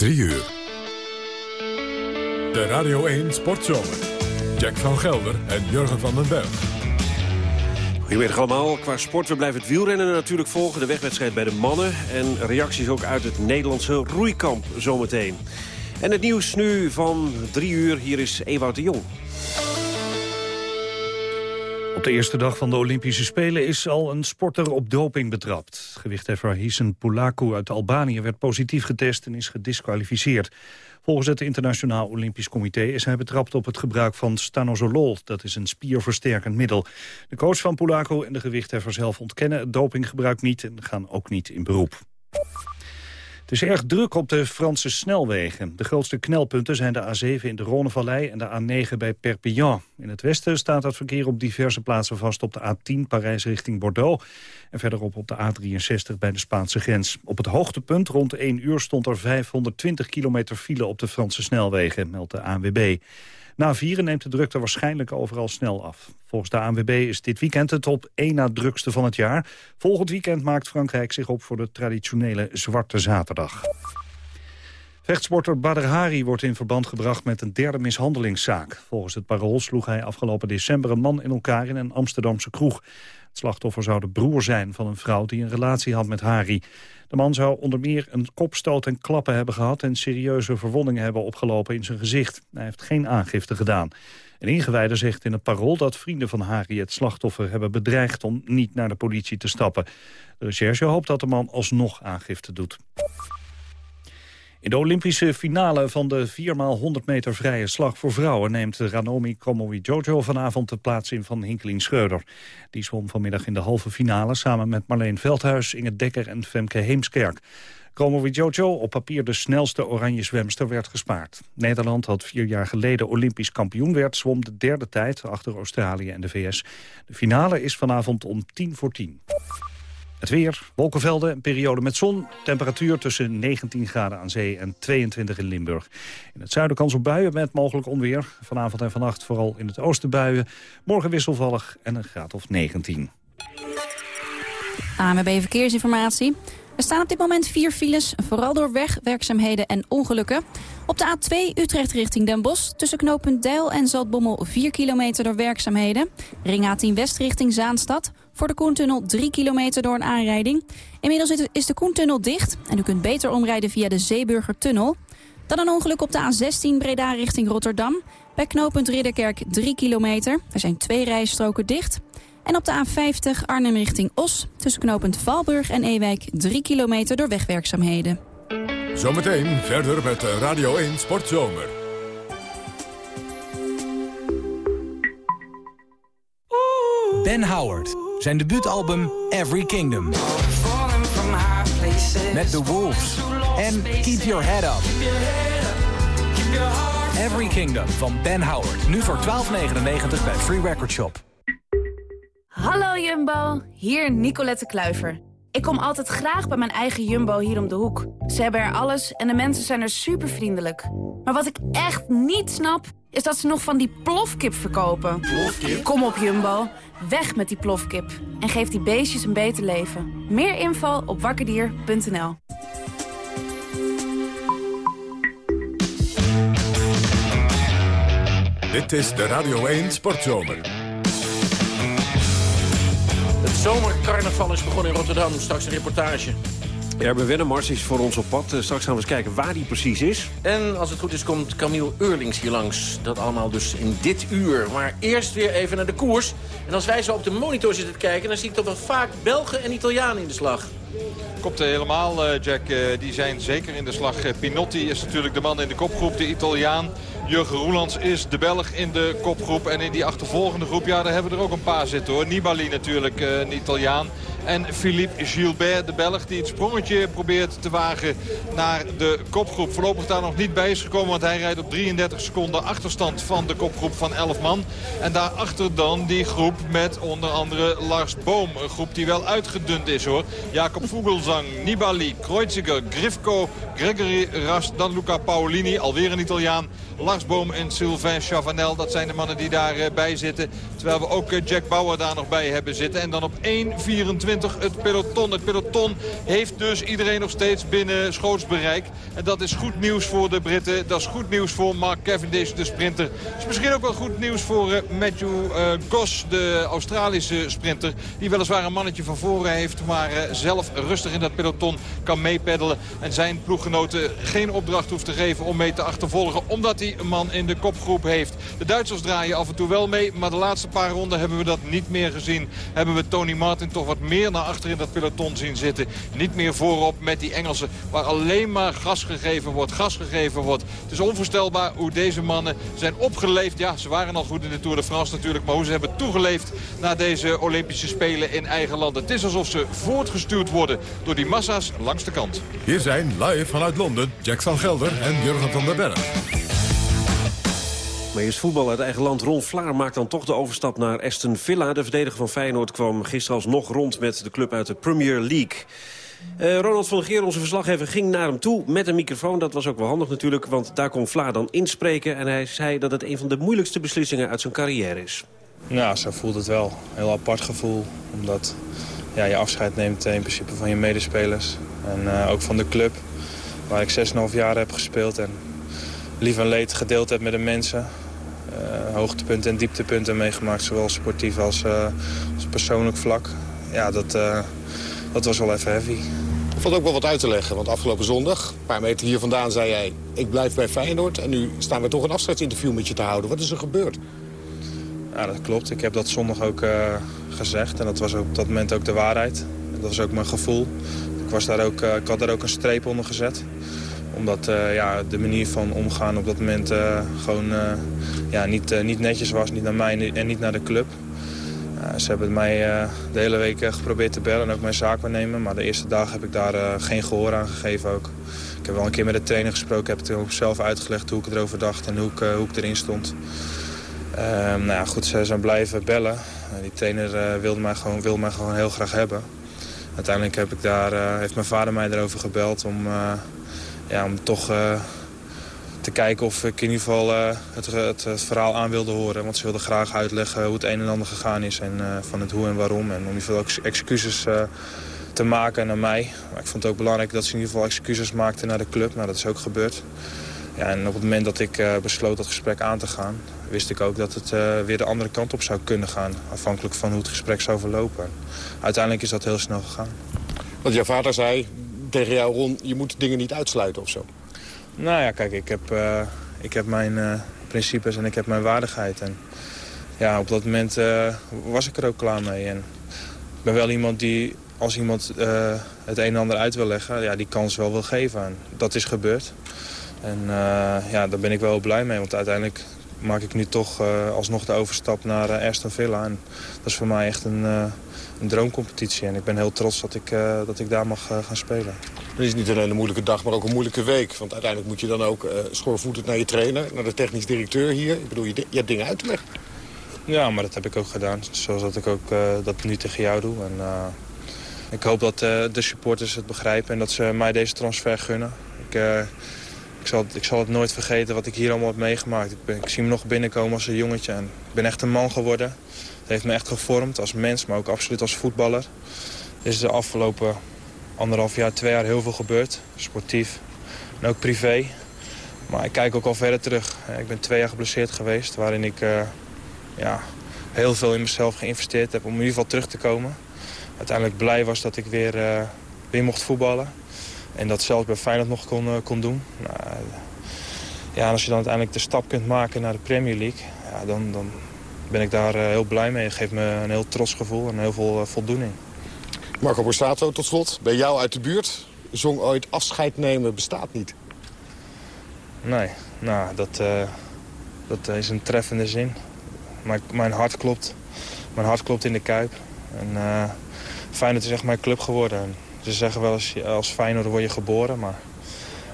3 uur. De Radio 1 Sportzomer. Jack van Gelder en Jurgen van den Berg. Goedemiddag allemaal. Qua sport, we blijven het wielrennen natuurlijk volgen. De wegwedstrijd bij de mannen. En reacties ook uit het Nederlandse roeikamp zometeen. En het nieuws nu van drie uur. Hier is Ewout de Jong. Op de eerste dag van de Olympische Spelen is al een sporter op doping betrapt. Gewichtheffer Hisen Pulaku uit Albanië werd positief getest en is gedisqualificeerd. Volgens het Internationaal Olympisch Comité is hij betrapt op het gebruik van stanozolol. Dat is een spierversterkend middel. De coach van Pulaku en de gewichtheffer zelf ontkennen het dopinggebruik niet en gaan ook niet in beroep. Het is erg druk op de Franse snelwegen. De grootste knelpunten zijn de A7 in de Rhônevallei en de A9 bij Perpignan. In het westen staat het verkeer op diverse plaatsen vast op de A10 Parijs richting Bordeaux. En verderop op de A63 bij de Spaanse grens. Op het hoogtepunt rond 1 uur stond er 520 kilometer file op de Franse snelwegen, meldt de ANWB. Na vieren neemt de drukte waarschijnlijk overal snel af. Volgens de ANWB is dit weekend het top 1 na drukste van het jaar. Volgend weekend maakt Frankrijk zich op voor de traditionele Zwarte Zaterdag. Vechtsporter Badr Hari wordt in verband gebracht met een derde mishandelingszaak. Volgens het parool sloeg hij afgelopen december een man in elkaar in een Amsterdamse kroeg. Slachtoffer zou de broer zijn van een vrouw die een relatie had met Hari. De man zou onder meer een kopstoot en klappen hebben gehad... en serieuze verwondingen hebben opgelopen in zijn gezicht. Hij heeft geen aangifte gedaan. Een ingewijde zegt in het parool dat vrienden van Hari het slachtoffer hebben bedreigd om niet naar de politie te stappen. De recherche hoopt dat de man alsnog aangifte doet. In de Olympische finale van de 4x100 meter vrije slag voor vrouwen... neemt Ranomi Jojo vanavond de plaats in van Hinkelien Schreuder. Die zwom vanmiddag in de halve finale samen met Marleen Veldhuis... Inge Dekker en Femke Heemskerk. Jojo, op papier de snelste oranje zwemster, werd gespaard. Nederland had vier jaar geleden Olympisch kampioen werd... zwom de derde tijd achter Australië en de VS. De finale is vanavond om tien voor tien. Het weer, wolkenvelden, een periode met zon. Temperatuur tussen 19 graden aan zee en 22 in Limburg. In het zuiden kans op buien met mogelijk onweer. Vanavond en vannacht vooral in het oosten buien. Morgen wisselvallig en een graad of 19. AMB Verkeersinformatie. Er staan op dit moment vier files, vooral door wegwerkzaamheden en ongelukken. Op de A2 Utrecht richting Den Bosch, tussen knooppunt Deil en Zaltbommel 4 kilometer door werkzaamheden. Ring A10 West richting Zaanstad, voor de Koentunnel 3 kilometer door een aanrijding. Inmiddels is de Koentunnel dicht en u kunt beter omrijden via de Zeeburgertunnel. Dan een ongeluk op de A16 Breda richting Rotterdam. Bij knooppunt Ridderkerk 3 kilometer. Er zijn twee rijstroken dicht. En op de A50 Arnhem richting Os. Tussen knooppunt Valburg en Ewijk 3 kilometer door wegwerkzaamheden. Zometeen verder met Radio 1 Sportzomer. Ben Howard. Zijn debuutalbum Every Kingdom. Met The Wolves. En Keep Your Head Up. Every Kingdom van Ben Howard. Nu voor 12,99 bij Free Record Shop. Hallo Jumbo, hier Nicolette Kluiver. Ik kom altijd graag bij mijn eigen Jumbo hier om de hoek. Ze hebben er alles en de mensen zijn er super vriendelijk. Maar wat ik echt niet snap, is dat ze nog van die plofkip verkopen. Plofkip? Kom op Jumbo, weg met die plofkip. En geef die beestjes een beter leven. Meer info op wakkerdier.nl Dit is de Radio 1 Sportzomer. zomercarnaval is begonnen in Rotterdam. Straks een reportage. Erben Wennemars is voor ons op pad. Eh, straks gaan we eens kijken waar die precies is. En als het goed is komt Camille Eurlings hier langs. Dat allemaal dus in dit uur. Maar eerst weer even naar de koers. En als wij zo op de monitor zitten te kijken... dan zie ik toch wel vaak Belgen en Italianen in de slag. Komt helemaal, eh, Jack. Eh, die zijn zeker in de slag. Pinotti is natuurlijk de man in de kopgroep, de Italiaan. Jurgen Roelands is de Belg in de kopgroep. En in die achtervolgende groep, ja, daar hebben we er ook een paar zitten hoor. Nibali natuurlijk, eh, een Italiaan. En Philippe Gilbert, de Belg, die het sprongetje probeert te wagen naar de kopgroep. Voorlopig daar nog niet bij is gekomen, want hij rijdt op 33 seconden achterstand van de kopgroep van 11 man. En daarachter dan die groep met onder andere Lars Boom. Een groep die wel uitgedund is hoor. Jacob Vogelsang, Nibali, Kreuziger, Grifko, Gregory Rast, dan Luca Paolini, alweer een Italiaan. Lars Boom en Sylvain Chavanel. Dat zijn de mannen die daarbij zitten. Terwijl we ook Jack Bauer daar nog bij hebben zitten. En dan op 1.24 het peloton. Het peloton heeft dus iedereen nog steeds binnen schootsbereik. En dat is goed nieuws voor de Britten. Dat is goed nieuws voor Mark Cavendish, de sprinter. Is misschien ook wel goed nieuws voor Matthew Goss, de Australische sprinter. Die weliswaar een mannetje van voren heeft. Maar zelf rustig in dat peloton kan meepeddelen. En zijn ploeggenoten geen opdracht hoeft te geven om mee te achtervolgen. Omdat hij een man in de kopgroep heeft. De Duitsers draaien af en toe wel mee. Maar de laatste paar ronden hebben we dat niet meer gezien. Hebben we Tony Martin toch wat meer naar achter in dat peloton zien zitten. Niet meer voorop met die Engelsen. Waar alleen maar gas gegeven wordt. Gas gegeven wordt. Het is onvoorstelbaar hoe deze mannen zijn opgeleefd. Ja, ze waren al goed in de Tour de France natuurlijk. Maar hoe ze hebben toegeleefd naar deze Olympische Spelen in eigen land. Het is alsof ze voortgestuurd worden door die massa's langs de kant. Hier zijn live vanuit Londen Jack van Gelder en Jurgen van der Berg. Maar eerst voetbal uit eigen land. Ron Vlaar maakt dan toch de overstap naar Aston Villa. De verdediger van Feyenoord kwam gisteren alsnog rond met de club uit de Premier League. Uh, Ronald van der Geer, onze verslaggever, ging naar hem toe met een microfoon. Dat was ook wel handig natuurlijk, want daar kon Vlaar dan inspreken. En hij zei dat het een van de moeilijkste beslissingen uit zijn carrière is. Ja, zo voelt het wel. Een heel apart gevoel, omdat ja, je afscheid neemt in principe van je medespelers. En uh, ook van de club, waar ik 6,5 jaar heb gespeeld. En lief en leed gedeeld heb met de mensen. Uh, hoogtepunten en dieptepunten meegemaakt, zowel sportief als, uh, als persoonlijk vlak. Ja, dat, dat was wel even heavy. Ik vond ook wel wat uit te leggen, want afgelopen zondag, een paar meter hier vandaan, zei jij... ik blijf bij Feyenoord en nu staan we toch een afscheidsinterview met je te houden. Wat is er gebeurd? Ja, dat klopt. Ik heb dat zondag ook gezegd en dat was op dat moment ook de waarheid. Dat was ook mijn gevoel. Ik, was daar ook, ik had daar ook een streep onder gezet omdat uh, ja, de manier van omgaan op dat moment uh, gewoon uh, ja, niet, niet netjes was. Niet naar mij en niet naar de club. ze hebben mij de hele week geprobeerd te bellen en ook mijn zaak waarnemen. Maar de eerste dag heb ik daar geen gehoor aan gegeven ook. Ik heb wel een keer met de trainer gesproken. Heb het zelf uitgelegd hoe ik erover dacht en hoe ik, hoe ik erin stond. Ehm, nou ja, goed, ze zijn blijven bellen. die trainer wilde, mij gewoon, wilde mij gewoon heel graag hebben. Uiteindelijk heb ik daar, heeft mijn vader mij erover gebeld om om toch uh, te kijken of ik in ieder geval uh, het, het, verhaal aan wilde horen. Want ze wilden graag uitleggen hoe het een en ander gegaan is en uh, van het hoe en waarom. En om in ieder geval excuses te maken naar mij. Maar ik vond het ook belangrijk dat ze in ieder geval excuses maakten naar de club. Nou, dat is ook gebeurd. Ja, en op het moment dat ik besloot dat gesprek aan te gaan... wist ik ook dat het weer de andere kant op zou kunnen gaan. Afhankelijk van hoe het gesprek zou verlopen. Uiteindelijk is dat heel snel gegaan. Want jouw vader zei, tegen jou, Ron, je moet dingen niet uitsluiten of zo? Nou ja, kijk, ik heb, uh, ik heb mijn uh, principes en ik heb mijn waardigheid. En ja, op dat moment uh, was ik er ook klaar mee. En ik ben wel iemand die, als iemand het een en ander uit wil leggen, ja, die kans wel wil geven. En dat is gebeurd. En ja, daar ben ik wel blij mee, want uiteindelijk maak ik nu toch alsnog de overstap naar Aston Villa. En dat is voor mij echt een een droomcompetitie. En ik ben heel trots dat ik, uh, dat ik daar mag uh, gaan spelen. Het is niet alleen een moeilijke dag, maar ook een moeilijke week. Want uiteindelijk moet je dan ook uh, schoorvoetend naar je trainer, naar de technisch directeur hier. Ik bedoel, je, je hebt dingen uit te leggen. Ja, maar dat heb ik ook gedaan. Zoals dat ik ook dat nu tegen jou doe. En, ik hoop dat de supporters het begrijpen en dat ze mij deze transfer gunnen. Ik, ik, zal, ik zal het nooit vergeten wat ik hier allemaal heb meegemaakt. Ik, ben, ik zie me nog binnenkomen als een jongetje. En ik ben echt een man geworden heeft me echt gevormd als mens, maar ook absoluut als voetballer. Er is de afgelopen anderhalf jaar, twee jaar heel veel gebeurd. Sportief en ook privé. Maar ik kijk ook al verder terug. Ik ben twee jaar geblesseerd geweest, waarin ik uh, ja, heel veel in mezelf geïnvesteerd heb om in ieder geval terug te komen. Uiteindelijk blij was dat ik weer, uh, weer mocht voetballen. En dat zelfs bij Feyenoord nog kon, uh, kon doen. Nou, ja, als je dan uiteindelijk de stap kunt maken naar de Premier League... Ja, dan, dan, ben ik daar eh, heel blij mee. Het geeft me een heel trots gevoel en heel veel eh, voldoening. Marco Borsato, tot slot. Bij jou uit de buurt. Zong ooit afscheid nemen bestaat niet. Nee, nou, dat, uh, dat is een treffende zin. Mijn, mijn hart klopt. Mijn hart klopt in de Kuip. En uh, Feyenoord is echt mijn club geworden. ze zeggen wel eens, als Feyenoord word je geboren. Maar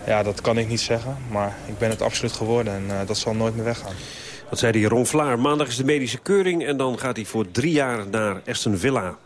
ja, dat kan ik niet zeggen. Maar ik ben het absoluut geworden en uh, dat zal nooit meer weggaan. Dat zei de Ron Vlaar. Maandag is de medische keuring en dan gaat hij voor drie jaar naar Aston Villa.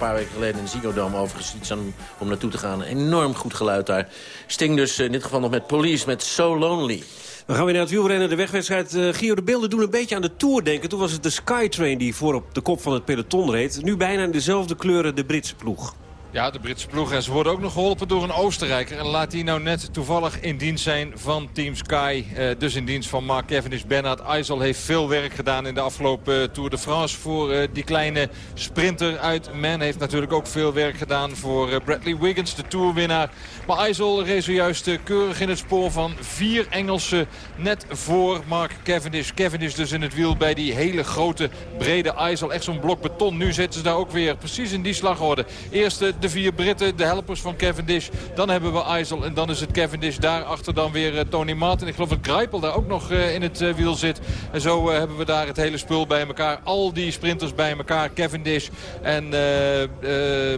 Een paar weken geleden in Ziggo Dome overigens iets om naartoe te gaan. Enorm goed geluid daar. Sting dus in dit geval nog met Police, met So Lonely. We gaan weer naar het wielrennen, de wegwedstrijd. Uh, Gio, de beelden doen een beetje aan de Tour denken. Toen was het de Skytrain die voor op de kop van het peloton reed. Nu bijna in dezelfde kleuren de Britse ploeg. Ja, de Britse ploeg. En ze worden ook nog geholpen door een Oostenrijker. En laat die nou net toevallig in dienst zijn van Team Sky. Eh, dus in dienst van Mark Cavendish. Bernard Eisel heeft veel werk gedaan in de afgelopen eh, Tour de France. Voor eh, die kleine sprinter uit Man. Heeft natuurlijk ook veel werk gedaan voor Bradley Wiggins, de Tourwinnaar. Maar Eisel reed zojuist keurig in het spoor van vier Engelsen. Net voor Mark Cavendish. Cavendish dus in het wiel bij die hele grote, brede Eisel. Echt zo'n blok beton. Nu zitten ze daar ook weer precies in die slagorde. Eerste de vier Britten, de helpers van Cavendish. Dan hebben we IJssel en dan is het Cavendish. Daarachter dan weer uh, Tony Martin. Ik geloof dat Greipel daar ook nog uh, in het uh, wiel zit. En zo hebben we daar het hele spul bij elkaar. Al die sprinters bij elkaar. Cavendish en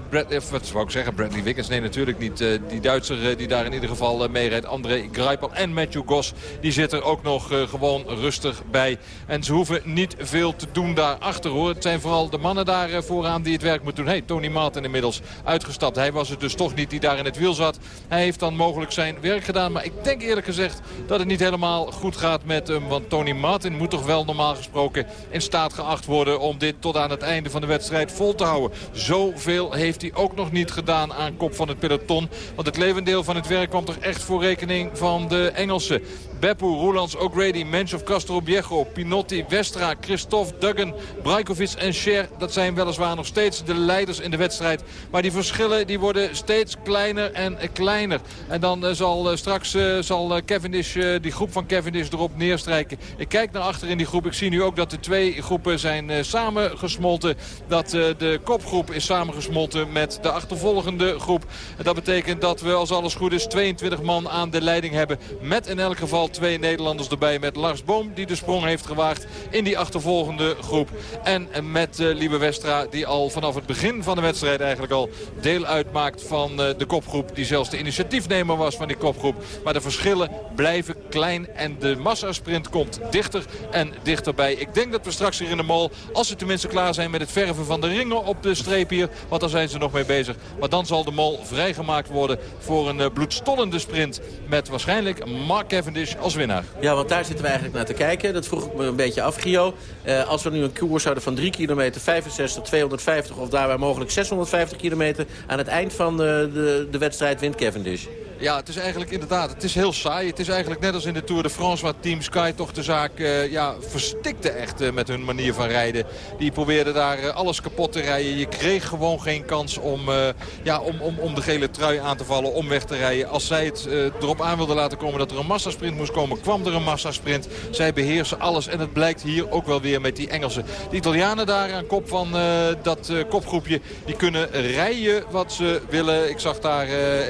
Brad, wat zou ik zeggen? Bradley Wiggins. Nee, natuurlijk niet. die Duitser die daar in ieder geval mee rijdt. André Greipel en Matthew Goss. Die zit er ook nog gewoon rustig bij. En ze hoeven niet veel te doen daarachter hoor. Het zijn vooral de mannen daar vooraan die het werk moeten doen. Hey, Tony Martin inmiddels Hij was het dus toch niet die daar in het wiel zat. Hij heeft dan mogelijk zijn werk gedaan. Maar ik denk eerlijk gezegd dat het niet helemaal goed gaat met hem. Want Tony Martin moet toch wel normaal gesproken in staat geacht worden... om dit tot aan het einde van de wedstrijd vol te houden. Zoveel heeft hij ook nog niet gedaan aan kop van het peloton. Want het levendeel van het werk kwam toch echt voor rekening van de Engelsen. Beppu, Roelands, O'Grady, Menchov, Castro Pinotti, Westra, Christophe, Duggan, Brajkovic en Scher. Dat zijn weliswaar nog steeds de leiders in de wedstrijd. Maar die verschillen die worden steeds kleiner en kleiner. En dan uh, zal uh, straks uh, zal Cavendish, die groep van Cavendish erop neerstrijken. Ik kijk naar achter in die groep. Ik zie nu ook dat de twee groepen zijn samengesmolten. Dat de kopgroep is samengesmolten met de achtervolgende groep. En dat betekent dat we als alles goed is 22 man aan de leiding hebben. Met in elk geval twee Nederlanders erbij met Lars Boom die de sprong heeft gewaagd in die achtervolgende groep. En met uh, Liebe Westra die al vanaf het begin van de wedstrijd eigenlijk al deel uitmaakt van uh, de kopgroep. Die zelfs de initiatiefnemer was van die kopgroep. Maar de verschillen blijven klein en de massasprint komt dichter en dichterbij. Ik denk dat we straks hier in de mol, als ze tenminste klaar zijn met het verven van de ringen op de streep hier. Want daar zijn ze nog mee bezig. Maar dan zal de mol vrijgemaakt worden voor een uh, bloedstollende sprint. Met waarschijnlijk Mark Cavendish als winnaar. Ja, want daar zitten we eigenlijk naar te kijken. Dat vroeg ik me een beetje af, Gio. Uh, als we nu een koers zouden van 3 kilometer, 65, 250 of daarbij mogelijk 650 kilometer... aan het eind van de, de, de wedstrijd wint Cavendish. Ja, het is eigenlijk inderdaad, het is heel saai. Het is eigenlijk net als in de Tour de France waar Team Sky toch de zaak uh, ja, verstikte echt uh, met hun manier van rijden. Die probeerden daar uh, alles kapot te rijden. Je kreeg gewoon geen kans om, ja, om, om, om de gele trui aan te vallen, om weg te rijden. Als zij het erop aan wilden laten komen dat er een massasprint moest komen, kwam er een massasprint. Zij beheersen alles en het blijkt hier ook wel weer met die Engelsen. De Italianen daar aan kop van dat kopgroepje, die kunnen rijden wat ze willen. Ik zag daar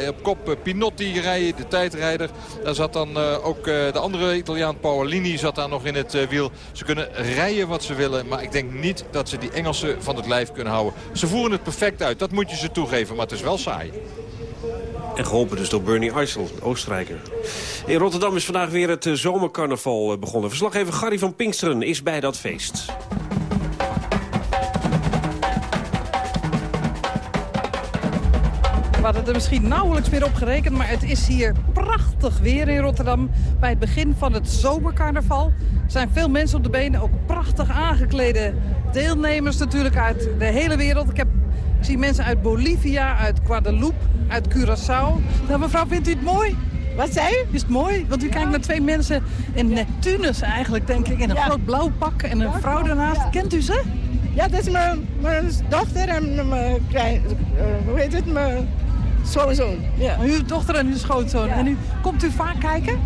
op kop Pinot die rijden, de tijdrijder. Daar zat dan uh, ook uh, de andere Italiaan Paolini zat daar nog in het uh, wiel. Ze kunnen rijden wat ze willen, maar ik denk niet dat ze die Engelsen van het lijf kunnen houden. Ze voeren het perfect uit, dat moet je ze toegeven, maar het is wel saai. En geholpen dus door Bernie Eisel, Oostenrijker. In Rotterdam is vandaag weer het zomercarnaval begonnen. Verslaggever Gary van Pinksteren is bij dat feest. Hadden er misschien nauwelijks meer op gerekend, maar het is hier prachtig weer in Rotterdam. Bij het begin van het zomercarnaval er zijn veel mensen op de benen, ook prachtig aangeklede deelnemers natuurlijk uit de hele wereld. Ik, heb, ik zie mensen uit Bolivia, uit Guadeloupe, uit Curaçao. Nou, mevrouw, vindt u het mooi? Wat zei u? Is het mooi? Want u ja. kijkt naar twee mensen in Neptunus eigenlijk, denk ik. In een ja. groot blauw pak en een vrouw daarnaast. Ja. Kent u ze? Ja, dat is mijn, mijn dochter en mijn klein... Uh, hoe heet het? Mijn schoonzoon. Ja. Uw dochter en uw schoonzoon. En u, komt u vaak kijken?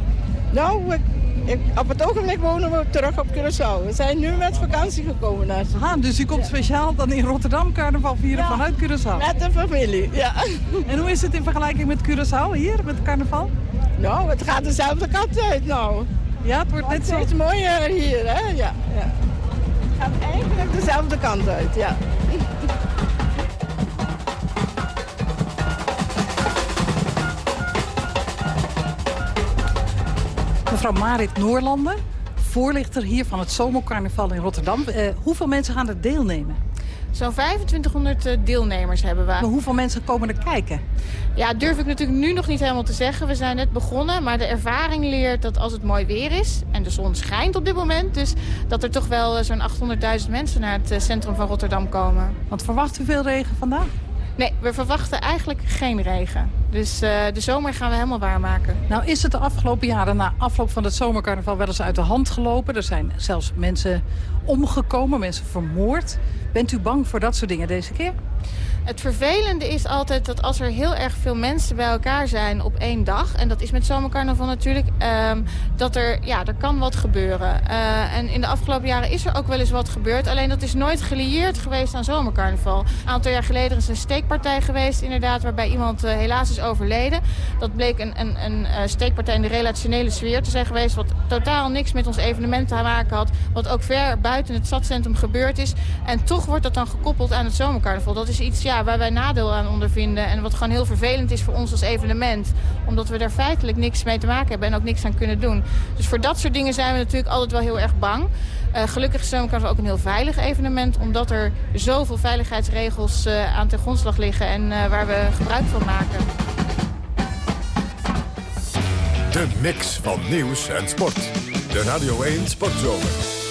Nou, ik, ik, op het ogenblik wonen we terug op Curaçao. We zijn nu met vakantie gekomen naar Ah, dus u komt speciaal dan in Rotterdam carnaval vieren vanuit Curaçao? Met de familie, ja. En hoe is het in vergelijking met Curaçao hier, met carnaval? Nou, het gaat dezelfde kant uit nou. Ja, het wordt net zo... Het is mooier hier, hè? Ja, ja. Het gaat eigenlijk dezelfde kant uit, ja. Mevrouw Marit Noorlanden, voorlichter hier van het Zomercarnaval in Rotterdam. Uh, hoeveel mensen gaan er deelnemen? Zo'n 2500 eh, deelnemers hebben we. Maar hoeveel mensen komen er kijken? Ja, durf ik natuurlijk nu nog niet helemaal te zeggen. We zijn net begonnen, maar de ervaring leert dat als het mooi weer is... en de zon schijnt op dit moment... dus dat er toch wel eh, zo'n 800.000 mensen naar het eh, centrum van Rotterdam komen. Want verwacht u veel regen vandaag? Nee, we verwachten eigenlijk geen regen. Dus uh, de zomer gaan we helemaal waarmaken. Nou is het de afgelopen jaren na afloop van het zomercarnaval wel eens uit de hand gelopen. Er zijn zelfs mensen omgekomen, mensen vermoord. Bent u bang voor dat soort dingen deze keer? Het vervelende is altijd dat als er heel erg veel mensen bij elkaar zijn op één dag... en dat is met zomercarnaval natuurlijk, um, dat er, ja, er kan wat gebeuren. Uh, en in de afgelopen jaren is er ook wel eens wat gebeurd. Alleen dat is nooit gelieerd geweest aan zomercarnaval. Een aantal jaar geleden is een steekpartij geweest inderdaad... waarbij iemand uh, helaas is overleden. Dat bleek een, een, een uh, steekpartij in de relationele sfeer te zijn geweest... wat totaal niks met ons evenement te maken had. Wat ook ver buiten het stadcentrum gebeurd is. En toch wordt dat dan gekoppeld aan het zomercarnaval. Dat is iets... Ja, waar wij nadeel aan ondervinden. En wat gewoon heel vervelend is voor ons als evenement. Omdat we daar feitelijk niks mee te maken hebben en ook niks aan kunnen doen. Dus voor dat soort dingen zijn we natuurlijk altijd wel heel erg bang. Uh, gelukkig is Zomercarnaval ook een heel veilig evenement. Omdat er zoveel veiligheidsregels uh, aan ten grondslag liggen. En uh, waar we gebruik van maken. De mix van nieuws en sport. De Radio 1 Sportzomer.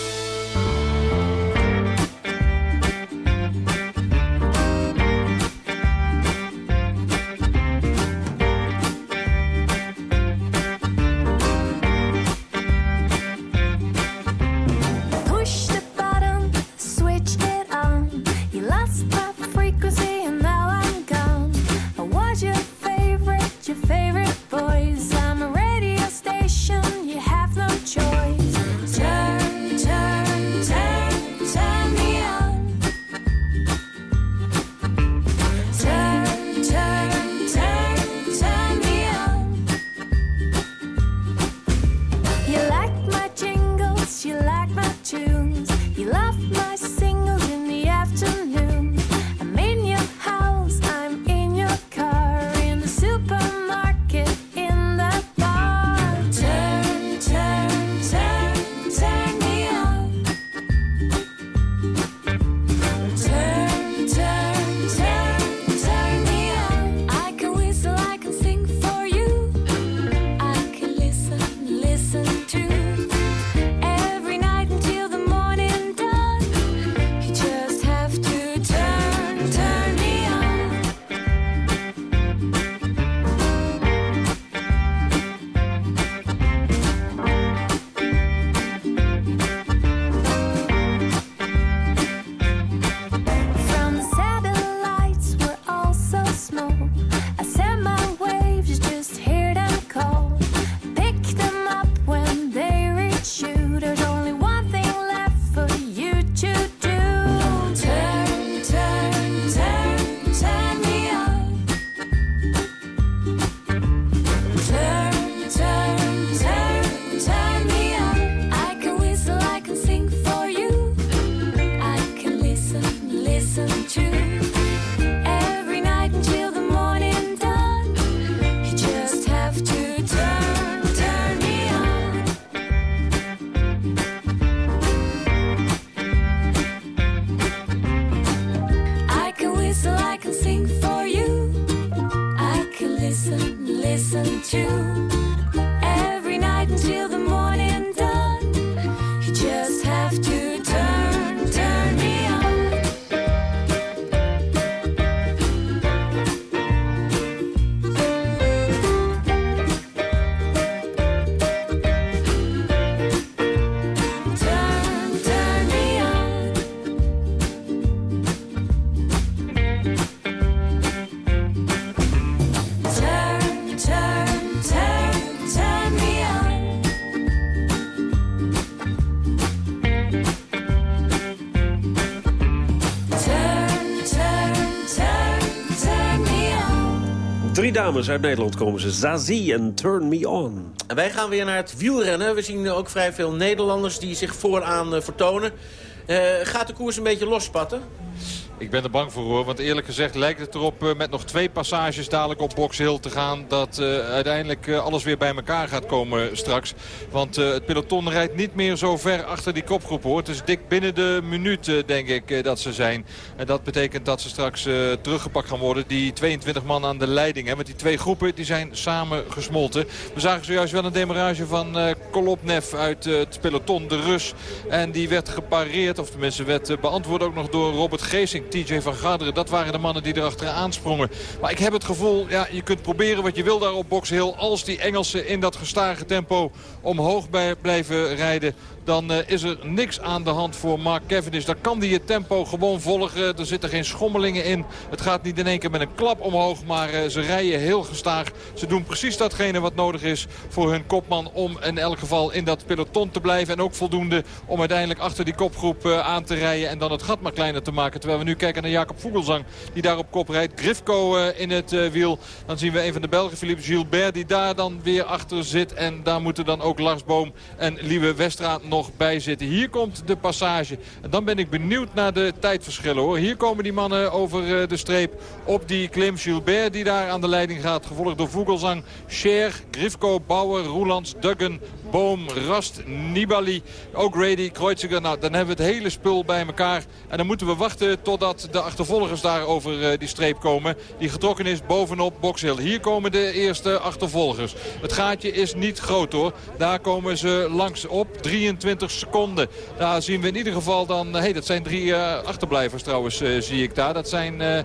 Dames uit Nederland komen ze. Zazie en Turn Me On. En wij gaan weer naar het wielrennen. We zien ook vrij veel Nederlanders die zich vooraan uh, vertonen. Uh, gaat de koers een beetje losspatten? Ik ben er bang voor hoor, want eerlijk gezegd lijkt het erop uh, met nog twee passages dadelijk op Box Hill te gaan. Dat uh, uiteindelijk uh, alles weer bij elkaar gaat komen straks. Want het peloton rijdt niet meer zo ver achter die kopgroep hoor. Het is dik binnen de minuut denk ik dat ze zijn. En dat betekent dat ze straks teruggepakt gaan worden. Die 22 man aan de leiding. Hè, want die twee groepen die zijn samen gesmolten. We zagen zojuist wel een demarage van Kolopnev uit het peloton, de Rus. En die werd gepareerd, of tenminste werd beantwoord ook nog door Robert Geesink. TJ van Garderen. Dat waren de mannen die erachteraan sprongen. Maar ik heb het gevoel, ja, je kunt proberen wat je wil daar op Box Hill. Als die Engelsen in dat gestage tempo omhoog blijven rijden dan uh, is er niks aan de hand voor Mark Cavendish. Dan kan hij het tempo gewoon volgen. Er zitten geen schommelingen in. Het gaat niet in één keer met een klap omhoog, maar uh, ze rijden heel gestaag. Ze doen precies datgene wat nodig is voor hun kopman om in elk geval in dat peloton te blijven. En ook voldoende om uiteindelijk achter die kopgroep uh, aan te rijden en dan het gat maar kleiner te maken. Terwijl we nu kijken naar Jacob Vogelsang die daar op kop rijdt. Grifko in het wiel. Dan zien we een van de Belgen, Philippe Gilbert, die daar dan weer achter zit. En daar moeten dan ook Lars Boom en Lieve Westra nog bij zitten. Hier komt de passage. En dan ben ik benieuwd naar de tijdverschillen hoor. Hier komen die mannen over eh, de streep op die klim. Gilbert die daar aan de leiding gaat. Gevolgd door Vogelsang, Scher, Grifko, Bauer, Roelands, Duggan, Boom, Rast, Nibali. Ook Grady, Kreuziger. Nou, dan hebben we het hele spul bij elkaar. En dan moeten we wachten totdat de achtervolgers daar over eh, die streep komen. Die getrokken is bovenop Box Hill. Hier komen de eerste achtervolgers. Het gaatje is niet groot hoor. Daar komen ze langs op. 23 seconden. Daar zien we in ieder geval dan... Hey, dat zijn drie uh, achterblijvers trouwens, zie ik daar. Dat zijn... Uh,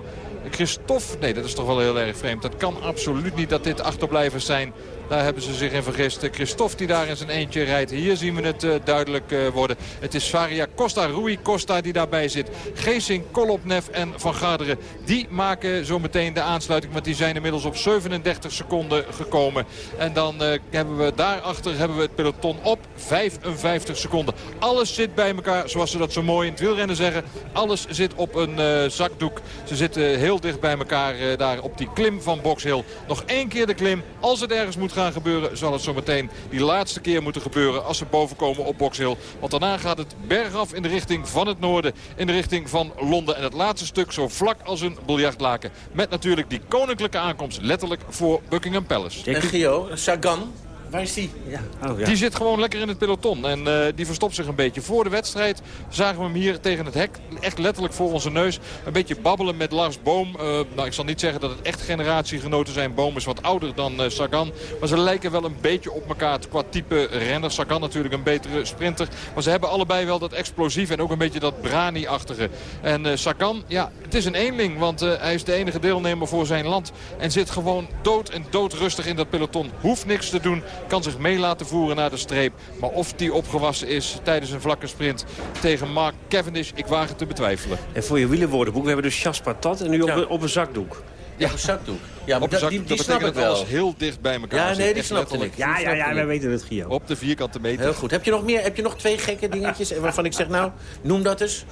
Christophe, nee dat is toch wel heel erg vreemd. Dat kan absoluut niet dat dit achterblijvers zijn daar hebben ze zich in vergist. Christophe die daar in zijn eentje rijdt. Hier zien we het uh, duidelijk uh, worden. Het is Varia Costa, Rui Costa die daarbij zit. Geesing, Kolopnev en Van Garderen. Die maken zo meteen de aansluiting. Want die zijn inmiddels op 37 seconden gekomen. En dan uh, hebben we daarachter hebben we het peloton op 55 seconden. Alles zit bij elkaar, zoals ze dat zo mooi in het wielrennen zeggen. Alles zit op een zakdoek. Ze zitten heel dicht bij elkaar daar op die klim van Box Hill. Nog één keer de klim. Als het ergens moet gaan gebeuren... zal het zo meteen die laatste keer moeten gebeuren als ze bovenkomen op Box Hill. Want daarna gaat het bergaf in de richting van het noorden. In de richting van Londen. En het laatste stuk zo vlak als een biljartlaken. Met natuurlijk die koninklijke aankomst letterlijk voor Buckingham Palace. En Gio, Sagan, Waar is die? Ja. Oh, ja. Die zit gewoon lekker in het peloton. En uh, die verstopt zich een beetje. Voor de wedstrijd zagen we hem hier tegen het hek. Echt letterlijk voor onze neus. Een beetje babbelen met Lars Boom. Uh, nou, ik zal niet zeggen dat het echt generatiegenoten zijn. Boom is wat ouder dan uh, Sagan. Maar ze lijken wel een beetje op elkaar qua type renner. Sagan natuurlijk een betere sprinter. Maar ze hebben allebei wel dat explosief en ook een beetje dat brani-achtige. En Sagan, ja, het is een eenling. Want hij is de enige deelnemer voor zijn land. En zit gewoon dood en doodrustig in dat peloton. Hoeft niks te doen kan zich mee laten voeren naar de streep. Maar of die opgewassen is tijdens een vlakke sprint tegen Mark Cavendish, ik waag het te betwijfelen. En voor je wielenwoordenboek, we hebben dus Jasper Tat en nu op, een, op een zakdoek. Ja, op een zakdoek. Ja, op een zakdoek, die, die dat betekent dat alles heel dicht bij elkaar Ja, nee, die snapte ik. Ja, ja, ja, wij weten het, Gio. Op de vierkante meter. Heel goed. Heb je nog meer? Heb je nog twee gekke dingetjes waarvan ik zeg, nou, noem dat eens?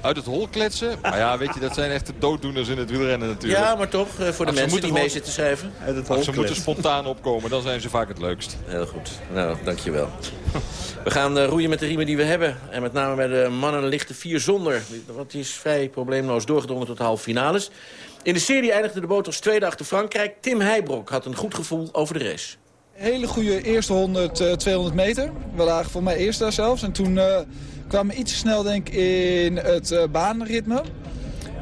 Uit het hol kletsen. Maar ja, weet je, dat zijn echte dooddoeners in het wielrennen natuurlijk. Ja, maar toch, eh, voor de mensen die mee zitten schrijven. Uit het hol ze moeten spontaan opkomen, dan zijn ze vaak het leukst. Heel goed. Nou, dankjewel. We gaan uh, roeien met de riemen die we hebben. En met name bij de mannen lichte vier zonder. Want die is vrij probleemloos doorgedrongen tot de halve finales. In de serie eindigde de boot als tweede achter Frankrijk. Tim Heijbrok had een goed gevoel over de race. Hele goede eerste 100, uh, 200 meter. We lagen voor mij eerst daar zelfs. En toen uh, kwamen iets te snel denk in het uh, baanritme.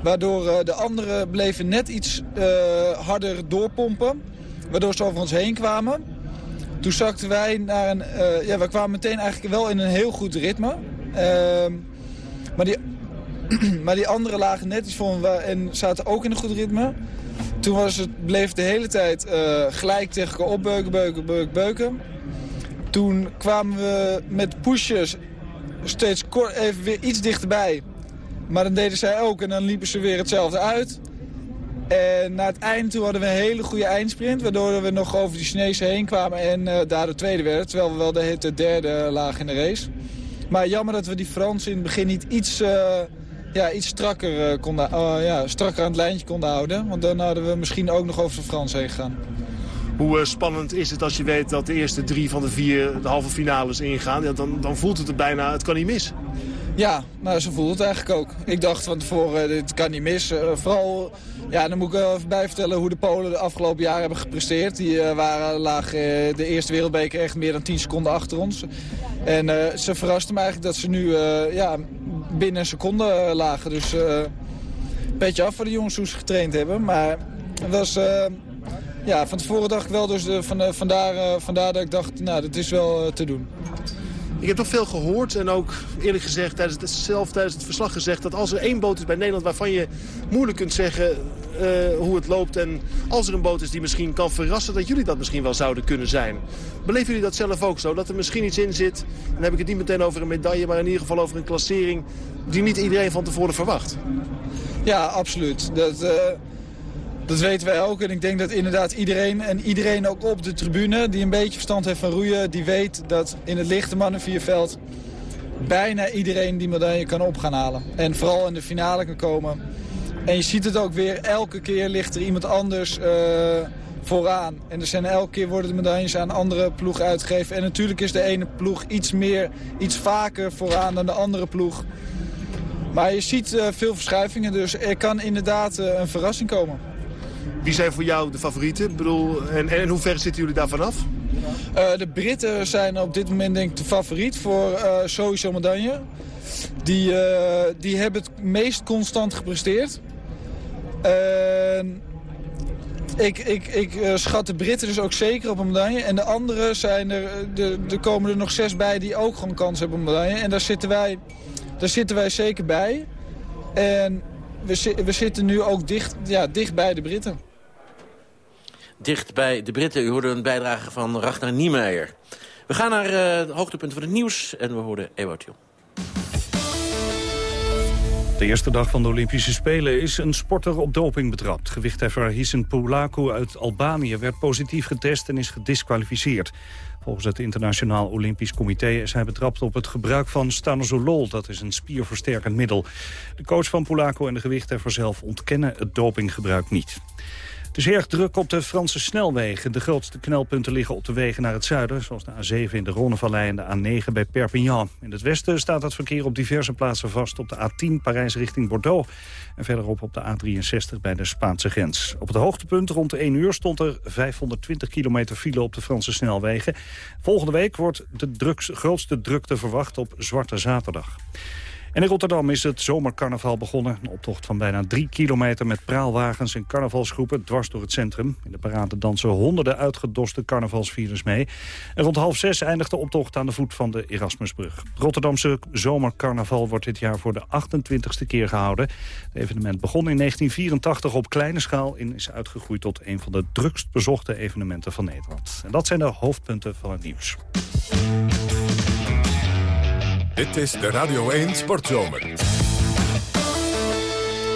Waardoor uh, de anderen bleven net iets harder doorpompen. Waardoor ze over ons heen kwamen. Toen zakten wij naar een... ja, we kwamen meteen eigenlijk wel in een heel goed ritme. Ehm, maar, die, maar die anderen lagen net iets voor en zaten ook in een goed ritme. Toen was het, bleef de hele tijd gelijk tegen elkaar opbeuken, beuken, beuken, beuken. Toen kwamen we met pushes steeds kort, even weer iets dichterbij. Maar dan deden zij ook en dan liepen ze weer hetzelfde uit. En na het eind toen hadden we een hele goede eindsprint. Waardoor we nog over die Chinese heen kwamen en uh, daar de tweede werden. Terwijl we wel de, de derde lagen in de race. Maar jammer dat we die Fransen in het begin niet iets... Uh, ja, iets strakker, uh, konden, ja, strakker aan het lijntje konden houden. Want dan hadden we misschien ook nog over de Frans heen gegaan. Hoe uh, spannend is het als je weet dat de eerste drie van de vier de halve finales ingaan? Dan, dan voelt het er bijna, het kan niet mis. Ja, nou, zo voelde het eigenlijk ook. Ik dacht van tevoren, dit kan niet mis. Uh, vooral, ja, dan moet ik even bij vertellen hoe de Polen de afgelopen jaren hebben gepresteerd. Die waren, lagen de eerste wereldbeker echt meer dan 10 seconden achter ons. En ze verrasten me eigenlijk dat ze nu ja, binnen een seconde lagen. Dus een beetje af voor de jongens hoe ze getraind hebben. Maar het was... ja, van tevoren dacht ik wel, dus van, vandaar, vandaar dat ik dacht, nou, dat is wel te doen. Ik heb toch veel gehoord en ook eerlijk gezegd tijdens het, zelf tijdens het verslag gezegd... dat als er één boot is bij Nederland waarvan je moeilijk kunt zeggen uh, hoe het loopt... en als er een boot is die misschien kan verrassen, dat jullie dat misschien wel zouden kunnen zijn. Beleven jullie dat zelf ook zo? Dat er misschien iets in zit, dan heb ik het niet meteen over een medaille... maar in ieder geval over een klassering die niet iedereen van tevoren verwacht. Ja, absoluut. Dat... Uh... Dat weten wij ook. En ik denk dat inderdaad iedereen, en iedereen ook op de tribune... die een beetje verstand heeft van roeien... die weet dat in het lichte mannenvierveld... bijna iedereen die medaille kan op gaan halen. En vooral in de finale kan komen. En je ziet het ook weer, elke keer ligt er iemand anders uh, vooraan. En er zijn elke keer worden de medailles aan andere ploeg uitgegeven. En natuurlijk is de ene ploeg iets meer, iets vaker vooraan dan de andere ploeg. Maar je ziet uh, veel verschuivingen, dus er kan inderdaad uh, een verrassing komen. Wie zijn voor jou de favorieten? Ik bedoel, en, en hoe ver zitten jullie daarvan af? Uh, de Britten zijn op dit moment denk ik de favoriet voor uh, sowieso medaille. Die, uh, die hebben het meest constant gepresteerd. ik, ik, ik schat de Britten dus ook zeker op een medaille. En de anderen zijn er, de, er komen er nog zes bij die ook gewoon kans hebben op een medaille. En daar zitten wij, daar zitten wij zeker bij. En we, we zitten nu ook dicht, ja, dicht bij de Britten dicht bij de Britten. U hoorde een bijdrage van Ragnar Niemeyer. We gaan naar uh, de hoogtepunten van het nieuws en we hoorden Ewout Jong. De eerste dag van de Olympische Spelen is een sporter op doping betrapt. Gewichtheffer Hissen Poulakou uit Albanië werd positief getest en is gedisqualificeerd. Volgens het Internationaal Olympisch Comité is hij betrapt op het gebruik van stanozolol. Dat is een spierversterkend middel. De coach van Poulakou en de gewichtheffer zelf ontkennen het dopinggebruik niet. Het is erg druk op de Franse snelwegen. De grootste knelpunten liggen op de wegen naar het zuiden... zoals de A7 in de Ronnevallei en de A9 bij Perpignan. In het westen staat het verkeer op diverse plaatsen vast... op de A10 Parijs richting Bordeaux. En verderop op de A63 bij de Spaanse grens. Op het hoogtepunt rond 1 uur stond er 520 kilometer file op de Franse snelwegen. Volgende week wordt de grootste drukte verwacht op Zwarte Zaterdag. En in Rotterdam is het zomercarnaval begonnen. Een optocht van bijna drie kilometer met praalwagens en carnavalsgroepen dwars door het centrum. In de parade dansen honderden uitgedoste carnavalsvirus mee. En rond half zes eindigt de optocht aan de voet van de Erasmusbrug. Rotterdamse zomercarnaval wordt dit jaar voor de 28ste keer gehouden. Het evenement begon in 1984 op kleine schaal en is uitgegroeid tot een van de drukst bezochte evenementen van Nederland. En dat zijn de hoofdpunten van het nieuws. Dit is de Radio 1 Sportzomer.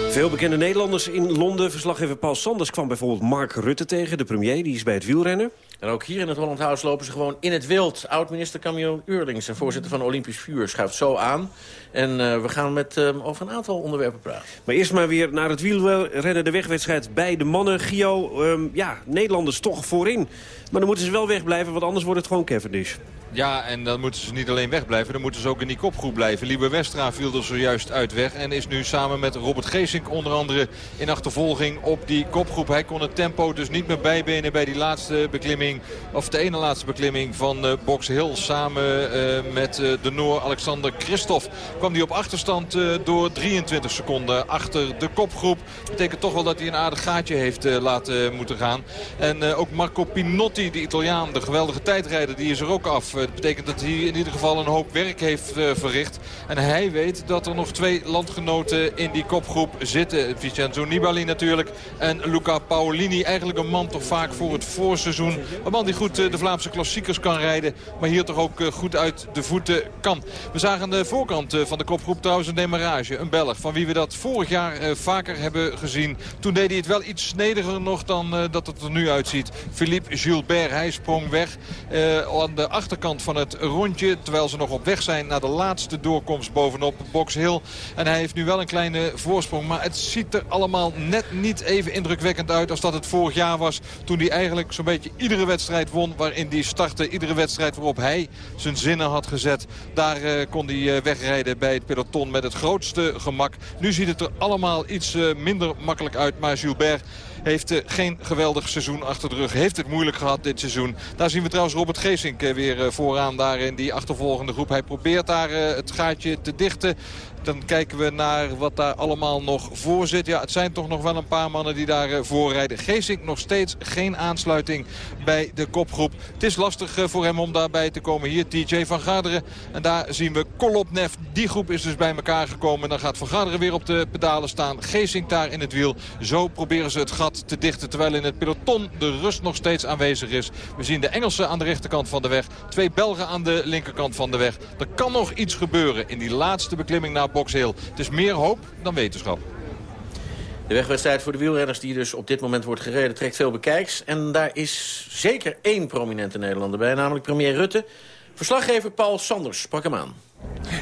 Veel bekende Nederlanders in Londen. Verslaggever Paul Sanders kwam bijvoorbeeld Mark Rutte tegen, de premier. Die is bij het wielrennen. En ook hier in het Holland House lopen ze gewoon in het wild. Oud-minister Camille Eurlings en voorzitter van Olympisch Vuur schuift zo aan. En uh, we gaan met uh, over een aantal onderwerpen praten. Maar eerst maar weer naar het wielrennen, de wegwedstrijd bij de mannen. Gio, um, ja, Nederlanders toch voorin. Maar dan moeten ze wel wegblijven, want anders wordt het gewoon Cavendish. Ja, en dan moeten ze niet alleen wegblijven. Dan moeten ze ook in die kopgroep blijven. Liebe Westra viel er zojuist uit weg. En is nu samen met Robert Geesink onder andere in achtervolging op die kopgroep. Hij kon het tempo dus niet meer bijbenen bij die laatste beklimming. Of de ene laatste beklimming van uh, Box Hill. Samen uh, met uh, de Noor Alexander Christophe kwam hij op achterstand door 23 seconden achter de kopgroep. Betekent toch wel dat hij een aardig gaatje heeft laten moeten gaan. En ook Marco Pinotti, de Italiaan, de geweldige tijdrijder, die is er ook af. Dat betekent dat hij in ieder geval een hoop werk heeft uh, verricht. En hij weet dat er nog twee landgenoten in die kopgroep zitten. Vincenzo Nibali natuurlijk en Luca Paolini. Eigenlijk een man toch vaak voor het voorseizoen. Een man die goed uh, de Vlaamse klassiekers kan rijden. Maar hier toch ook goed uit de voeten kan. We zagen aan de voorkant van de kopgroep trouwens een demarage. Een Belg van wie we dat vorig jaar vaker hebben gezien. Toen deed hij het wel iets snediger nog dan dat het er nu uitziet. Philippe Gilbert, hij sprong weg aan de achterkant van het rondje. Terwijl ze nog op weg zijn naar de laatste doorkomst bovenop Box Hill. En hij heeft nu wel een kleine voorsprong. Maar het ziet er allemaal net niet even indrukwekkend uit als dat het vorig jaar was. Toen hij eigenlijk zo'n beetje iedere wedstrijd won waarin hij startte. Iedere wedstrijd waarop hij zijn zinnen had gezet. Daar uh, kon hij uh, wegrijden bij het peloton met het grootste gemak. Nu ziet het er allemaal iets uh, minder makkelijk uit. Maar Gilbert heeft uh, geen geweldig seizoen achter de rug. Heeft het moeilijk gehad dit seizoen. Daar zien we trouwens Robert Geesink uh, weer uh, vooraan daar in die achtervolgende groep. Hij probeert daar het gaatje te dichten. Dan kijken we naar wat daar allemaal nog voor zit. Ja, het zijn toch nog wel een paar mannen die daar uh, voorrijden. Geesink nog steeds geen aansluiting bij de kopgroep. Het is lastig uh, voor hem om daarbij te komen. Hier TJ van Garderen. En daar zien we Kolopnef. Die groep is dus bij elkaar gekomen. Dan gaat van Garderen weer op de pedalen staan. Geesink daar in het wiel. Zo proberen ze het gat te dichten. Terwijl in het peloton de rust nog steeds aanwezig is. We zien de Engelsen aan de rechterkant van de weg. Twee Belgen aan de linkerkant van de weg. Er kan nog iets gebeuren in die laatste beklimming naar Box Hill. Het is meer hoop dan wetenschap. De wegwedstrijd voor de wielrenners die dus op dit moment wordt gereden... trekt veel bekijks. En daar is zeker één prominente Nederlander bij, namelijk premier Rutte. Verslaggever Paul Sanders sprak hem aan.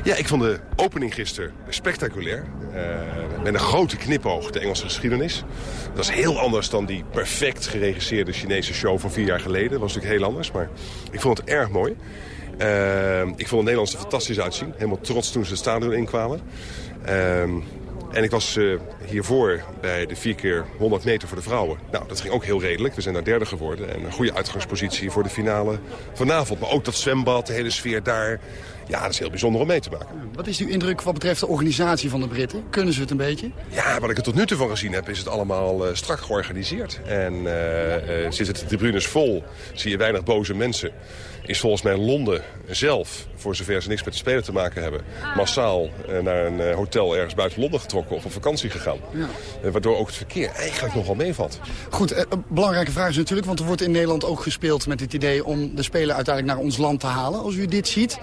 Ja, ik vond de opening gisteren spectaculair. Uh, met een grote knipoog de Engelse geschiedenis. Dat is heel anders dan die perfect geregisseerde Chinese show van vier jaar geleden. Dat was natuurlijk heel anders, maar ik vond het erg mooi. Uh, ik vond de Nederlanders er fantastisch uitzien. Helemaal trots toen ze het stadion inkwamen. Uh, en ik was uh, hiervoor bij de 4 keer 100 meter voor de vrouwen. Nou, dat ging ook heel redelijk. We zijn daar derde geworden. En een goede uitgangspositie voor de finale vanavond. Maar ook dat zwembad, de hele sfeer daar. Ja, dat is heel bijzonder om mee te maken. Wat is uw indruk wat betreft de organisatie van de Britten? Kunnen ze het een beetje? Ja, wat ik er tot nu toe van gezien heb, is het allemaal uh, strak georganiseerd. En uh, uh, zitten de tribunes vol, zie je weinig boze mensen. Is volgens mij Londen zelf, voor zover ze niks met de Spelen te maken hebben... massaal naar een hotel ergens buiten Londen getrokken of op vakantie gegaan. Ja. waardoor ook het verkeer eigenlijk nogal meevalt. Goed, een belangrijke vraag is natuurlijk, want er wordt in Nederland ook gespeeld met het idee... om de Spelen uiteindelijk naar ons land te halen. Als u dit ziet,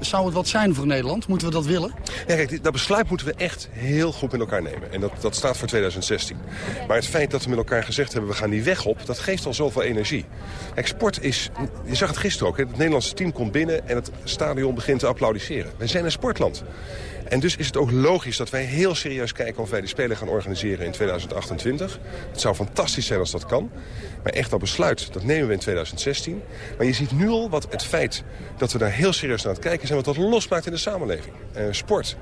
zou het wat zijn voor Nederland? Moeten we dat willen? Ja, kijk, dat besluit moeten we echt heel goed met elkaar nemen. En dat, dat staat voor 2016. Maar het feit dat we met elkaar gezegd hebben, we gaan die weg op... dat geeft al zoveel energie. Sport is... Je zag het gisteren ook. Hè, het Nederlandse team komt binnen en het stadion begint te applaudisseren. Wij zijn een sportland. En dus is het ook logisch dat wij heel serieus kijken of wij de Spelen gaan organiseren in 2028. Het zou fantastisch zijn als dat kan. Maar echt dat besluit, dat nemen we in 2016. Maar je ziet nu al wat het feit dat we daar heel serieus naar aan het kijken zijn... wat dat losmaakt in de samenleving. Uh, sport.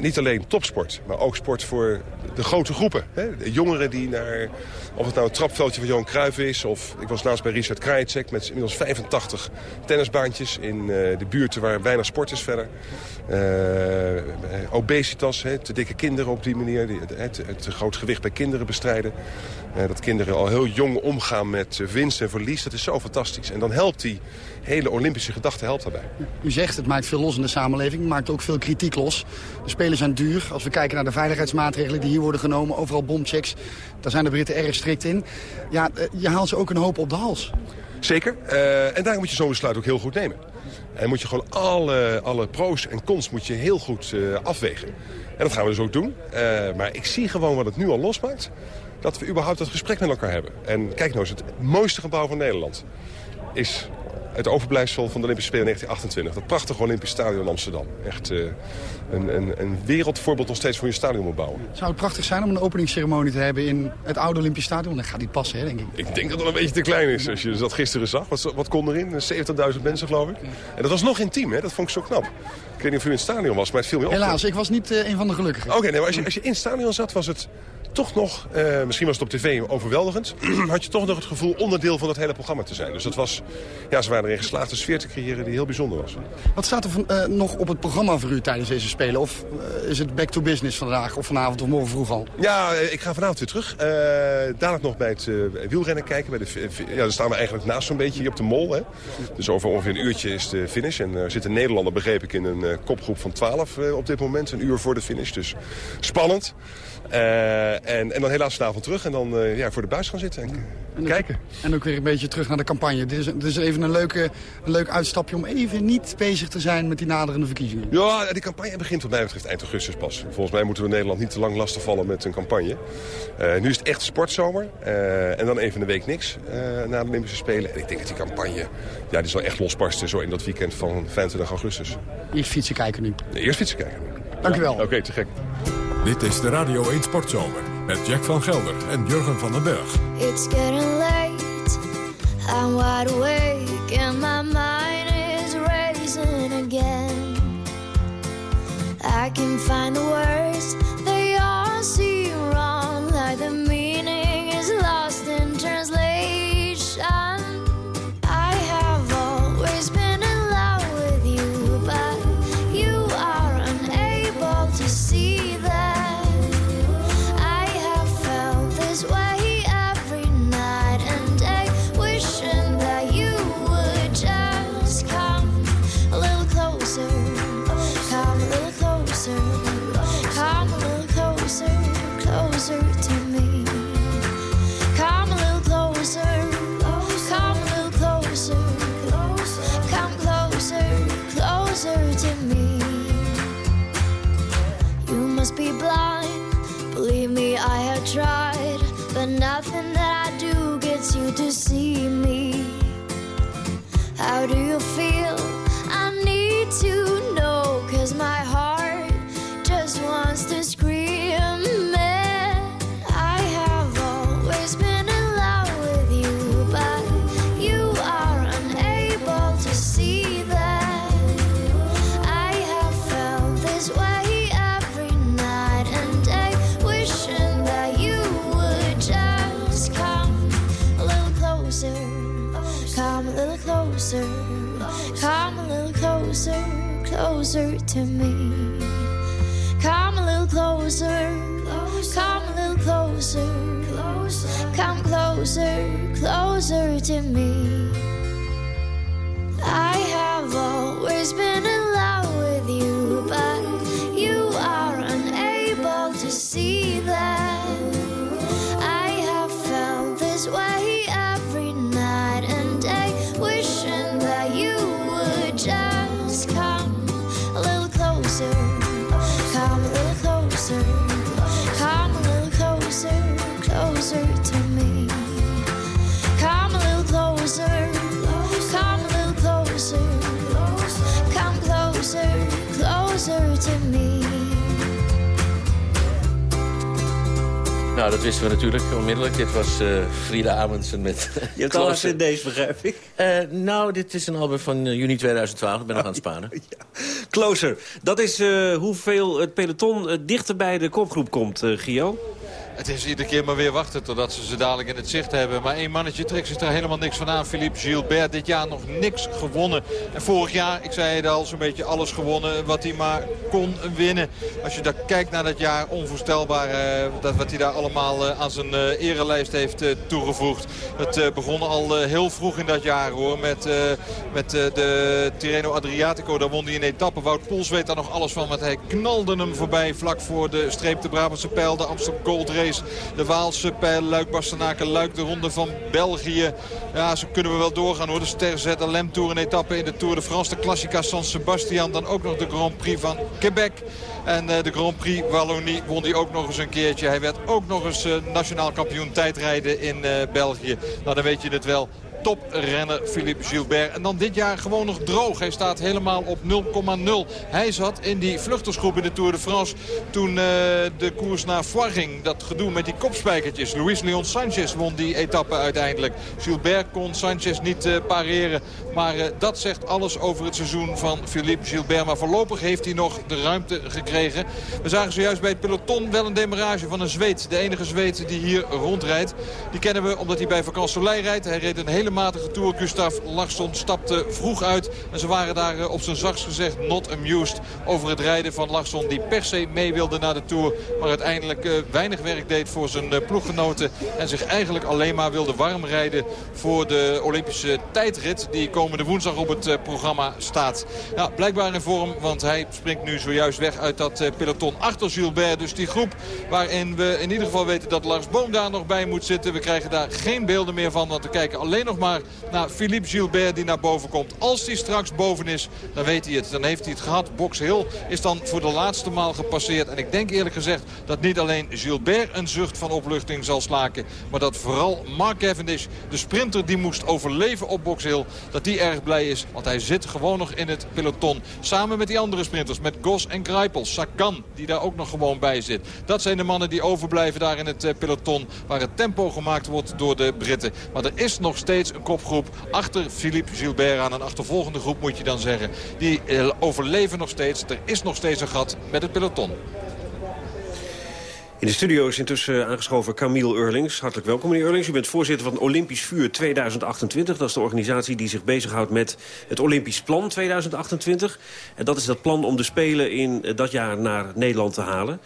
Niet alleen topsport, maar ook sport voor de grote groepen. De jongeren die naar, of het nou een trapveldje van Johan Cruijff is... of ik was laatst bij Richard Krajicek met inmiddels 85 tennisbaantjes... in uh, de buurten waar weinig sport is verder. Uh, obesitas, he, te dikke kinderen op die manier. Het, het groot gewicht bij kinderen bestrijden. Uh, dat kinderen al heel jong omgaan met winst en verlies. Dat is zo fantastisch. En dan helpt die hele Olympische gedachte helpt daarbij. U zegt het maakt veel los in de samenleving, maakt ook veel kritiek los. De spelen zijn duur. Als we kijken naar de veiligheidsmaatregelen die hier worden genomen, overal bomchecks, daar zijn de Britten erg strikt in. Ja, je haalt ze ook een hoop op de hals. Zeker. Uh, en daar moet je zo'n besluit ook heel goed nemen. En moet je gewoon alle, alle pro's en cons moet je heel goed uh, afwegen. En dat gaan we dus ook doen. Uh, maar ik zie gewoon wat het nu al losmaakt. Dat we überhaupt dat gesprek met elkaar hebben. En kijk nou eens, het mooiste gebouw van Nederland is het overblijfsel van de Olympische Spelen 1928. Dat prachtige Olympisch Stadion in Amsterdam. Echt uh, een, een, een, wereldvoorbeeld nog steeds voor je stadion moet bouwen. Zou het prachtig zijn om een openingsceremonie te hebben in het oude Olympisch Stadion? Dan gaat die passen, hè, denk ik. Ik denk dat het een beetje te klein is. Als je dat gisteren zag. Wat, wat kon erin? 70.000 mensen, geloof ik. En dat was nog intiem, hè? Dat vond ik zo knap. Ik weet niet of u in het stadion was, maar het viel me op. Helaas, ik was niet uh, een van de gelukkigen. Oké, okay, nee, maar als je, als je in het stadion zat, was het toch nog, uh, misschien was het op tv overweldigend... had je toch nog het gevoel onderdeel van het hele programma te zijn. Dus dat was, ja, ze waren erin geslaagd een sfeer te creëren die heel bijzonder was. Wat staat er van, uh, nog op het programma voor u tijdens deze Spelen? Of uh, is het back to business vandaag of vanavond of morgen vroeg al? Ja, ik ga vanavond weer terug. dadelijk nog bij het wielrennen kijken. Bij de, ja, daar staan we eigenlijk naast zo'n beetje hier op de mol. Hè. Dus over ongeveer een uurtje is de finish. En er zit een Nederlander, begreep ik, in een kopgroep van 12 op dit moment. Een uur voor de finish, dus spannend. Uh, En, en dan helaas vanavond terug en dan uh, ja, voor de buis gaan zitten en, en kijken. En ook weer een beetje terug naar de campagne. Dit is, dit is even een, leuke, een leuk uitstapje om even niet bezig te zijn met die naderende verkiezingen. Ja, die campagne begint wat mij betreft eind augustus pas. Volgens mij moeten we Nederland niet te lang lastigvallen met een campagne. Uh, nu is het echt sportzomer. Uh, en dan even een week niks na de Olympische Spelen. En ik denk dat die campagne, ja, die zal echt losbarsten zo in dat weekend van 25 augustus. Eerst fietsen kijken nu. Eerst fietsen kijken nu. Dank u wel. Oké, okay, te gek. Dit is de Radio 1 Sportzomer met Jack van Gelder en Jurgen van den Berg. It's getting late, I'm wide awake and my mind is racing again. I can find the words, they all seem wrong, like the meaning is lost Nou, dat wisten we natuurlijk onmiddellijk. Dit was uh, Frida Amundsen met... Je hebt al cd's, begrijp ik. Uh, nou, dit is een album van uh, juni 2012. Ik ben nog aan het spanen. Ja. Closer. Dat is hoeveel het peloton dichter bij de kopgroep komt, Gio. Het is iedere keer maar weer wachten totdat ze ze dadelijk in het zicht hebben. Maar één mannetje trekt zich er helemaal niks van aan. Philippe Gilbert dit jaar nog niks gewonnen. En vorig jaar, ik zei het al, zo'n beetje alles gewonnen wat hij maar kon winnen. Als je daar kijkt naar dat jaar, onvoorstelbaar eh, dat wat hij daar allemaal eh, aan zijn eh, erelijst heeft toegevoegd. Het begon al heel vroeg in dat jaar hoor. Met, met de Tirreno Adriatico, daar won hij een etappe. Wout Poels weet daar nog alles van, want hij knalde hem voorbij vlak voor de streep de Brabantse pijl. De Amsterdam Gold Race. De Waalse pijl, Luik, Bastenaken, Luik, de ronde van België. Ja, zo kunnen we wel doorgaan hoor. De Ster ZLM Tour, een etappe in de Tour de France. De Classica San Sebastian, dan ook nog de Grand Prix van Quebec. En uh, de Grand Prix Wallonie won hij ook nog eens een keertje. Hij werd ook nog eens uh, nationaal kampioen tijdrijden in uh, België. Nou, dan weet je het wel toprenner Philippe Gilbert. En dan dit jaar gewoon nog droog. Hij staat helemaal op 0,0. Hij zat in die vluchtersgroep in de Tour de France toen uh, de koers naar Foix ging. Dat gedoe met die kopspijkertjes. Luis Leon Sanchez won die etappe uiteindelijk. Gilbert kon Sanchez niet uh, pareren. Maar uh, dat zegt alles over het seizoen van Philippe Gilbert. Maar voorlopig heeft hij nog de ruimte gekregen. We zagen zojuist bij het peloton wel een demarage van een Zweed. De enige Zweed die hier rondrijdt. Die kennen we omdat hij bij Soleil rijdt. Hij reed een hele middelmatige Tour. Gustav Larsson stapte vroeg uit. En ze waren daar eh, op zijn zachtst gezegd not amused over het rijden van Larsson. Die per se mee wilde naar de Tour. Maar uiteindelijk uh, weinig werk deed voor zijn uh, ploeggenoten. En zich eigenlijk alleen maar wilde warm rijden voor de Olympische tijdrit. Die komende woensdag op het programma staat. Nou, blijkbaar in vorm, want hij springt nu zojuist weg uit dat peloton achter Gilbert. Dus die groep waarin we in ieder geval weten dat Lars Boom daar nog bij moet zitten. We krijgen daar geen beelden meer van. Want we kijken alleen nog maar naar Philippe Gilbert die naar boven komt. Als hij straks boven is, dan weet hij het. Dan heeft hij het gehad. Box Hill is dan voor de laatste maal gepasseerd. En ik denk eerlijk gezegd dat niet alleen Gilbert een zucht van opluchting zal slaken. Maar dat vooral Mark Cavendish, de sprinter die moest overleven op Box Hill. Dat die erg blij is. Want hij zit gewoon nog in het peloton. Samen met die andere sprinters. Met Gos en Greipel. Sagan die daar ook nog gewoon bij zit. Dat zijn de mannen die overblijven daar in het eh, peloton. Waar het tempo gemaakt wordt door de Britten. Maar er is nog steeds een kopgroep achter Philippe Gilbert aan. Een achtervolgende groep moet je dan zeggen. Die eh, overleven nog steeds. Er is nog steeds een gat met het peloton. In de studio is intussen aangeschoven Camille Eurlings. Hartelijk welkom, meneer Eurlings. U bent voorzitter van Olympisch Vuur 2028. Dat is de organisatie die zich bezighoudt met het Olympisch Plan 2028. En dat is dat plan om de Spelen in eh, dat jaar naar Nederland te halen.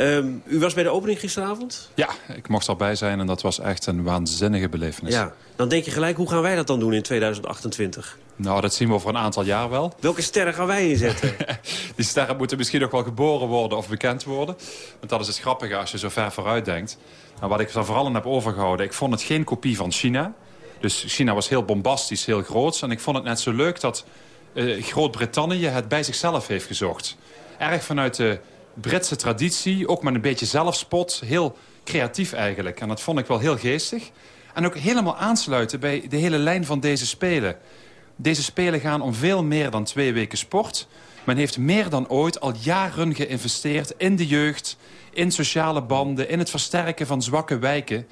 Um, u was bij de opening gisteravond? Ja, ik mocht erbij zijn en dat was echt een waanzinnige belevenis. Ja, dan denk je gelijk, hoe gaan wij dat dan doen in 2028? Nou, dat zien we over een aantal jaar wel. Welke sterren gaan wij inzetten? Die sterren moeten misschien nog wel geboren worden of bekend worden. Want dat is het grappige als je zo ver vooruit denkt. Nou, wat ik er vooral in heb overgehouden, ik vond het geen kopie van China. Dus China was heel bombastisch, heel groot. En ik vond het net zo leuk dat uh, Groot-Brittannië het bij zichzelf heeft gezocht. Erg vanuit de Britse traditie, ook met een beetje zelfspot. Heel creatief eigenlijk. En dat vond ik wel heel geestig. En ook helemaal aansluiten bij de hele lijn van deze Spelen. Deze Spelen gaan om veel meer dan twee weken sport. Men heeft meer dan ooit al jaren geïnvesteerd in de jeugd... in sociale banden, in het versterken van zwakke wijken...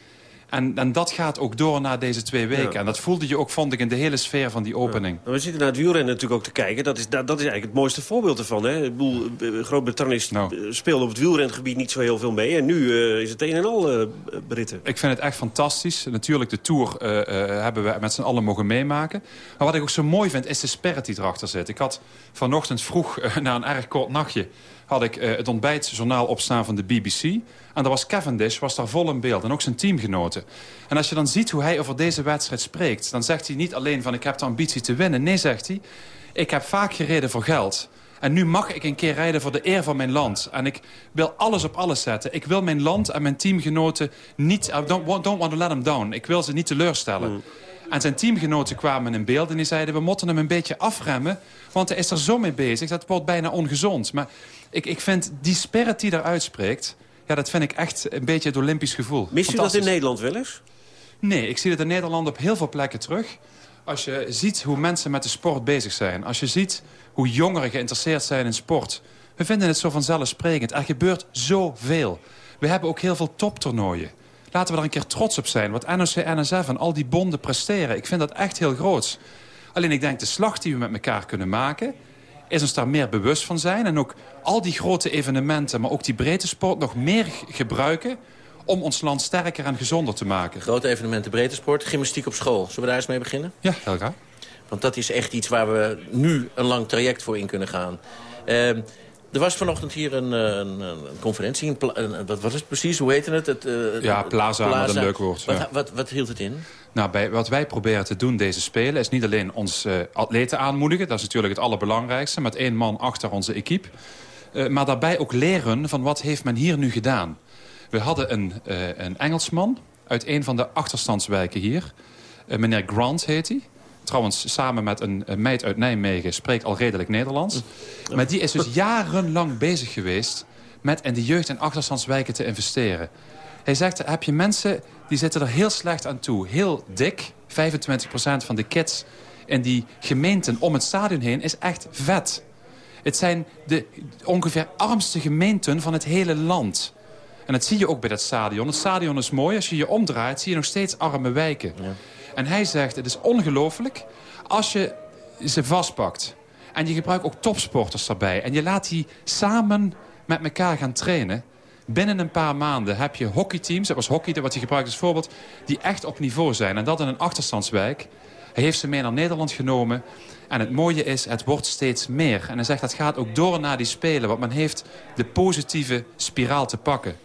En, en dat gaat ook door na deze twee weken. En dat voelde je ook, vond ik, in de hele sfeer van die opening. We zitten naar het wielrennen natuurlijk ook te kijken. Dat is, dat, dat is eigenlijk het mooiste voorbeeld ervan. Hè? Groot-Brittannië nou. speelde op het wielrengebied niet zo heel veel mee. En nu uh, is het een en al uh, Britten. Ik vind het echt fantastisch. Natuurlijk, de Tour uh, hebben we met z'n allen mogen meemaken. Maar wat ik ook zo mooi vind, is de spirit die erachter zit. Ik had vanochtend vroeg, na een erg kort nachtje had ik uh, het ontbijtjournaal opstaan van de BBC. En daar was Cavendish was daar vol in beeld. En ook zijn teamgenoten. En als je dan ziet hoe hij over deze wedstrijd spreekt... dan zegt hij niet alleen van ik heb de ambitie te winnen. Nee, zegt hij, ik heb vaak gereden voor geld. En nu mag ik een keer rijden voor de eer van mijn land. En ik wil alles op alles zetten. Ik wil mijn land en mijn teamgenoten niet... I don't, don't want to let them down. Ik wil ze niet teleurstellen. Mm. En zijn teamgenoten kwamen in beeld en die zeiden... we moeten hem een beetje afremmen, want hij is er zo mee bezig. Dat wordt bijna ongezond. Maar ik, ik vind die spirit die daar uitspreekt... Ja, dat vind ik echt een beetje het Olympisch gevoel. Mist u dat in Nederland wel eens? Nee, ik zie het in Nederland op heel veel plekken terug. Als je ziet hoe mensen met de sport bezig zijn. Als je ziet hoe jongeren geïnteresseerd zijn in sport. We vinden het zo vanzelfsprekend. Er gebeurt zoveel. We hebben ook heel veel toptoernooien. Laten we daar een keer trots op zijn. Wat NOC, NSF en al die bonden presteren. Ik vind dat echt heel groot. Alleen ik denk de slag die we met elkaar kunnen maken is ons daar meer bewust van zijn. En ook al die grote evenementen, maar ook die breedte sport nog meer gebruiken om ons land sterker en gezonder te maken. Grote evenementen, breedte sport, gymnastiek op school. Zullen we daar eens mee beginnen? Ja, heel graag. Want dat is echt iets waar we nu een lang traject voor in kunnen gaan. Uh, er was vanochtend hier een, een, een conferentie. Een, wat was het precies? Hoe heette het? het uh, ja, plaza, plaza. Met een leuk woord. Wat, ja. wat, wat, hield het in? Nou, bij, wat wij proberen te doen deze Spelen... is niet alleen onze uh, atleten aanmoedigen. Dat is natuurlijk het allerbelangrijkste. Met één man achter onze equipe. Uh, maar daarbij ook leren van wat heeft men hier nu gedaan. We hadden een, een Engelsman uit een van de achterstandswijken hier. meneer Grant heet hij. Trouwens, samen met een, meid uit Nijmegen spreekt al redelijk Nederlands. Maar die is dus jarenlang bezig geweest met in de jeugd- en achterstandswijken te investeren. Hij zegt, heb je mensen die zitten er heel slecht aan toe. Heel dik, 25% van de kids in die gemeenten om het stadion heen is echt vet. Het zijn de ongeveer armste gemeenten van het hele land. En dat zie je ook bij dat stadion. Het stadion is mooi. Als je je omdraait, zie je nog steeds arme wijken. Ja. En hij zegt, het is ongelooflijk als je ze vastpakt. En je gebruikt ook topsporters daarbij. En je laat die samen met elkaar gaan trainen. Binnen een paar maanden heb je hockeyteams, dat was hockey wat hij gebruikt als voorbeeld... die echt op niveau zijn. En dat in een achterstandswijk. Hij heeft ze mee naar Nederland genomen. En het mooie is, het wordt steeds meer. En hij zegt, dat gaat ook door naar die Spelen. Want men heeft de positieve spiraal te pakken.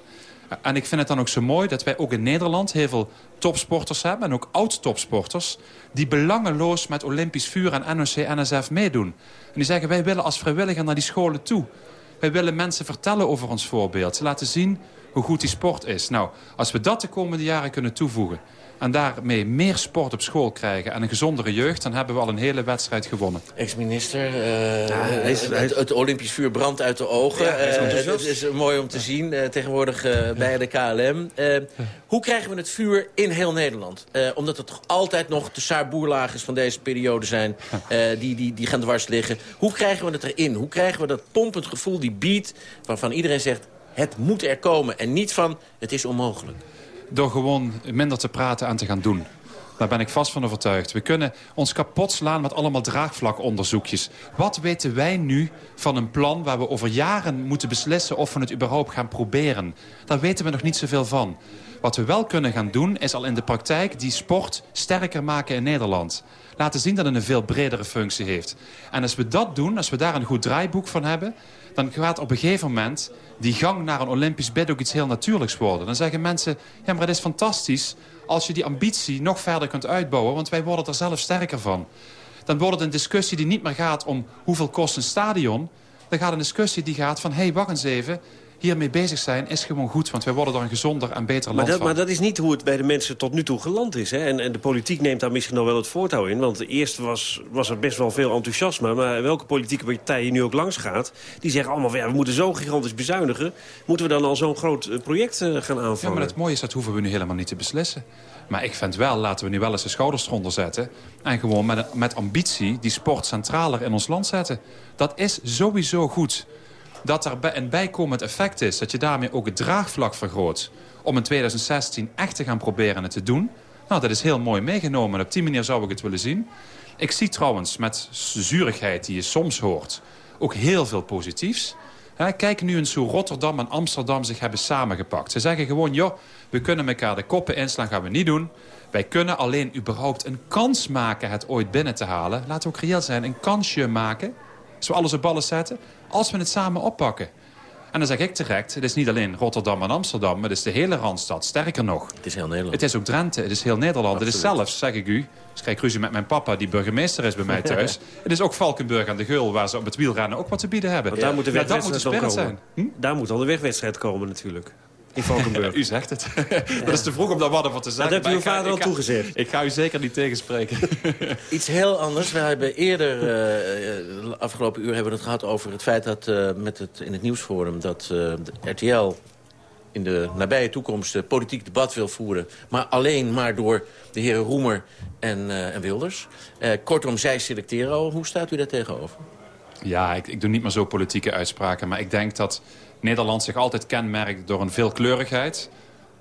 En ik vind het dan ook zo mooi dat wij ook in Nederland heel veel topsporters hebben... en ook oud-topsporters... die belangeloos met Olympisch Vuur en NOC-NSF meedoen. En die zeggen, wij willen als vrijwilliger naar die scholen toe. Wij willen mensen vertellen over ons voorbeeld. Ze laten zien hoe goed die sport is. Nou, als we dat de komende jaren kunnen toevoegen en daarmee meer sport op school krijgen en een gezondere jeugd... dan hebben we al een hele wedstrijd gewonnen. Ex-minister, uh, het, het, Olympisch vuur brandt uit de ogen. Ja, uh, het is mooi om te zien, uh, tegenwoordig bij de KLM. hoe krijgen we het vuur in heel Nederland? omdat het toch altijd nog de saarboerlagers van deze periode zijn... die, die, die gaan dwars liggen. Hoe krijgen we het erin? Hoe krijgen we dat pompend gevoel, die beat... waarvan iedereen zegt, het moet er komen. En niet van, het is onmogelijk door gewoon minder te praten en te gaan doen. Daar ben ik vast van overtuigd. We kunnen ons kapot slaan met allemaal draagvlakonderzoekjes. Wat weten wij nu van een plan waar we over jaren moeten beslissen... of we het überhaupt gaan proberen? Daar weten we nog niet zoveel van. Wat we wel kunnen gaan doen is al in de praktijk die sport sterker maken in Nederland. Laten zien dat het een veel bredere functie heeft. En als we dat doen, als we daar een goed draaiboek van hebben dan gaat op een gegeven moment die gang naar een Olympisch bed ook iets heel natuurlijks worden. Dan zeggen mensen, ja, maar het is fantastisch als je die ambitie nog verder kunt uitbouwen, want wij worden er zelf sterker van. Dan wordt het een discussie die niet meer gaat om hoeveel kost een stadion. Dan gaat een discussie die gaat van, hé, hey, wacht eens even hiermee bezig zijn is gewoon goed. Want wij worden er een gezonder en beter maar land dat, van. Maar dat is niet hoe het bij de mensen tot nu toe geland is. Hè? En, en de politiek neemt daar misschien nog wel het voortouw in. Want eerst was, was er best wel veel enthousiasme. Maar welke politieke partij je nu ook langs gaat... die zeggen allemaal, ja, we moeten zo gigantisch bezuinigen. Moeten we dan al zo'n groot eh, project uh, gaan aanvangen? Ja, maar het mooie is, dat hoeven we nu helemaal niet te beslissen. Maar ik vind wel, laten we nu wel eens de schouders eronder zetten... en gewoon met, met ambitie die sport centraler in ons land zetten. Dat is sowieso goed dat er een bijkomend effect is. Dat je daarmee ook het draagvlak vergroot. Om in 2016 echt te gaan proberen het te doen. Nou, dat is heel mooi meegenomen. Op die manier zou ik het willen zien. Ik zie trouwens met zurigheid die je soms hoort... ook heel veel positiefs. Kijk nu eens hoe Rotterdam en Amsterdam zich hebben samengepakt. Ze zeggen gewoon, joh, we kunnen elkaar de koppen inslaan, gaan we niet doen. Wij kunnen alleen überhaupt een kans maken het ooit binnen te halen. Laten we ook reëel zijn, een kansje maken. Zo alles op ballen zetten als we het samen oppakken. En dan zeg ik terecht, het is niet alleen Rotterdam en Amsterdam... maar het is de hele Randstad, sterker nog. Het is heel Nederland. Het is ook Drenthe, het is heel Nederland. Het is zelfs, zeg ik u, dus krijg ruzie met mijn papa... die burgemeester is bij mij thuis. het is ook Valkenburg aan de Geul... waar ze op het wielrennen ook wat te bieden hebben. Want daar moet de ja, dat moet de komen. zijn. Hm? Daar moet al de wegwedstrijd komen natuurlijk. In Valkenburg. u zegt het. dat is te vroeg om daar wat over te zeggen. Dat hebt uw vader al toegezegd. Ik ga u zeker niet tegenspreken. Iets heel anders. We hebben eerder, uh, afgelopen uur hebben we het gehad over het feit dat uh, met het, in het nieuwsforum... dat uh, RTL in de nabije toekomst politiek debat wil voeren. Maar alleen maar door de heren Roemer en, en Wilders. kortom, zij selecteren al. Hoe staat u daar tegenover? Ja, ik, ik doe niet meer zo politieke uitspraken. Maar ik denk dat Nederland zich altijd kenmerkt door een veelkleurigheid.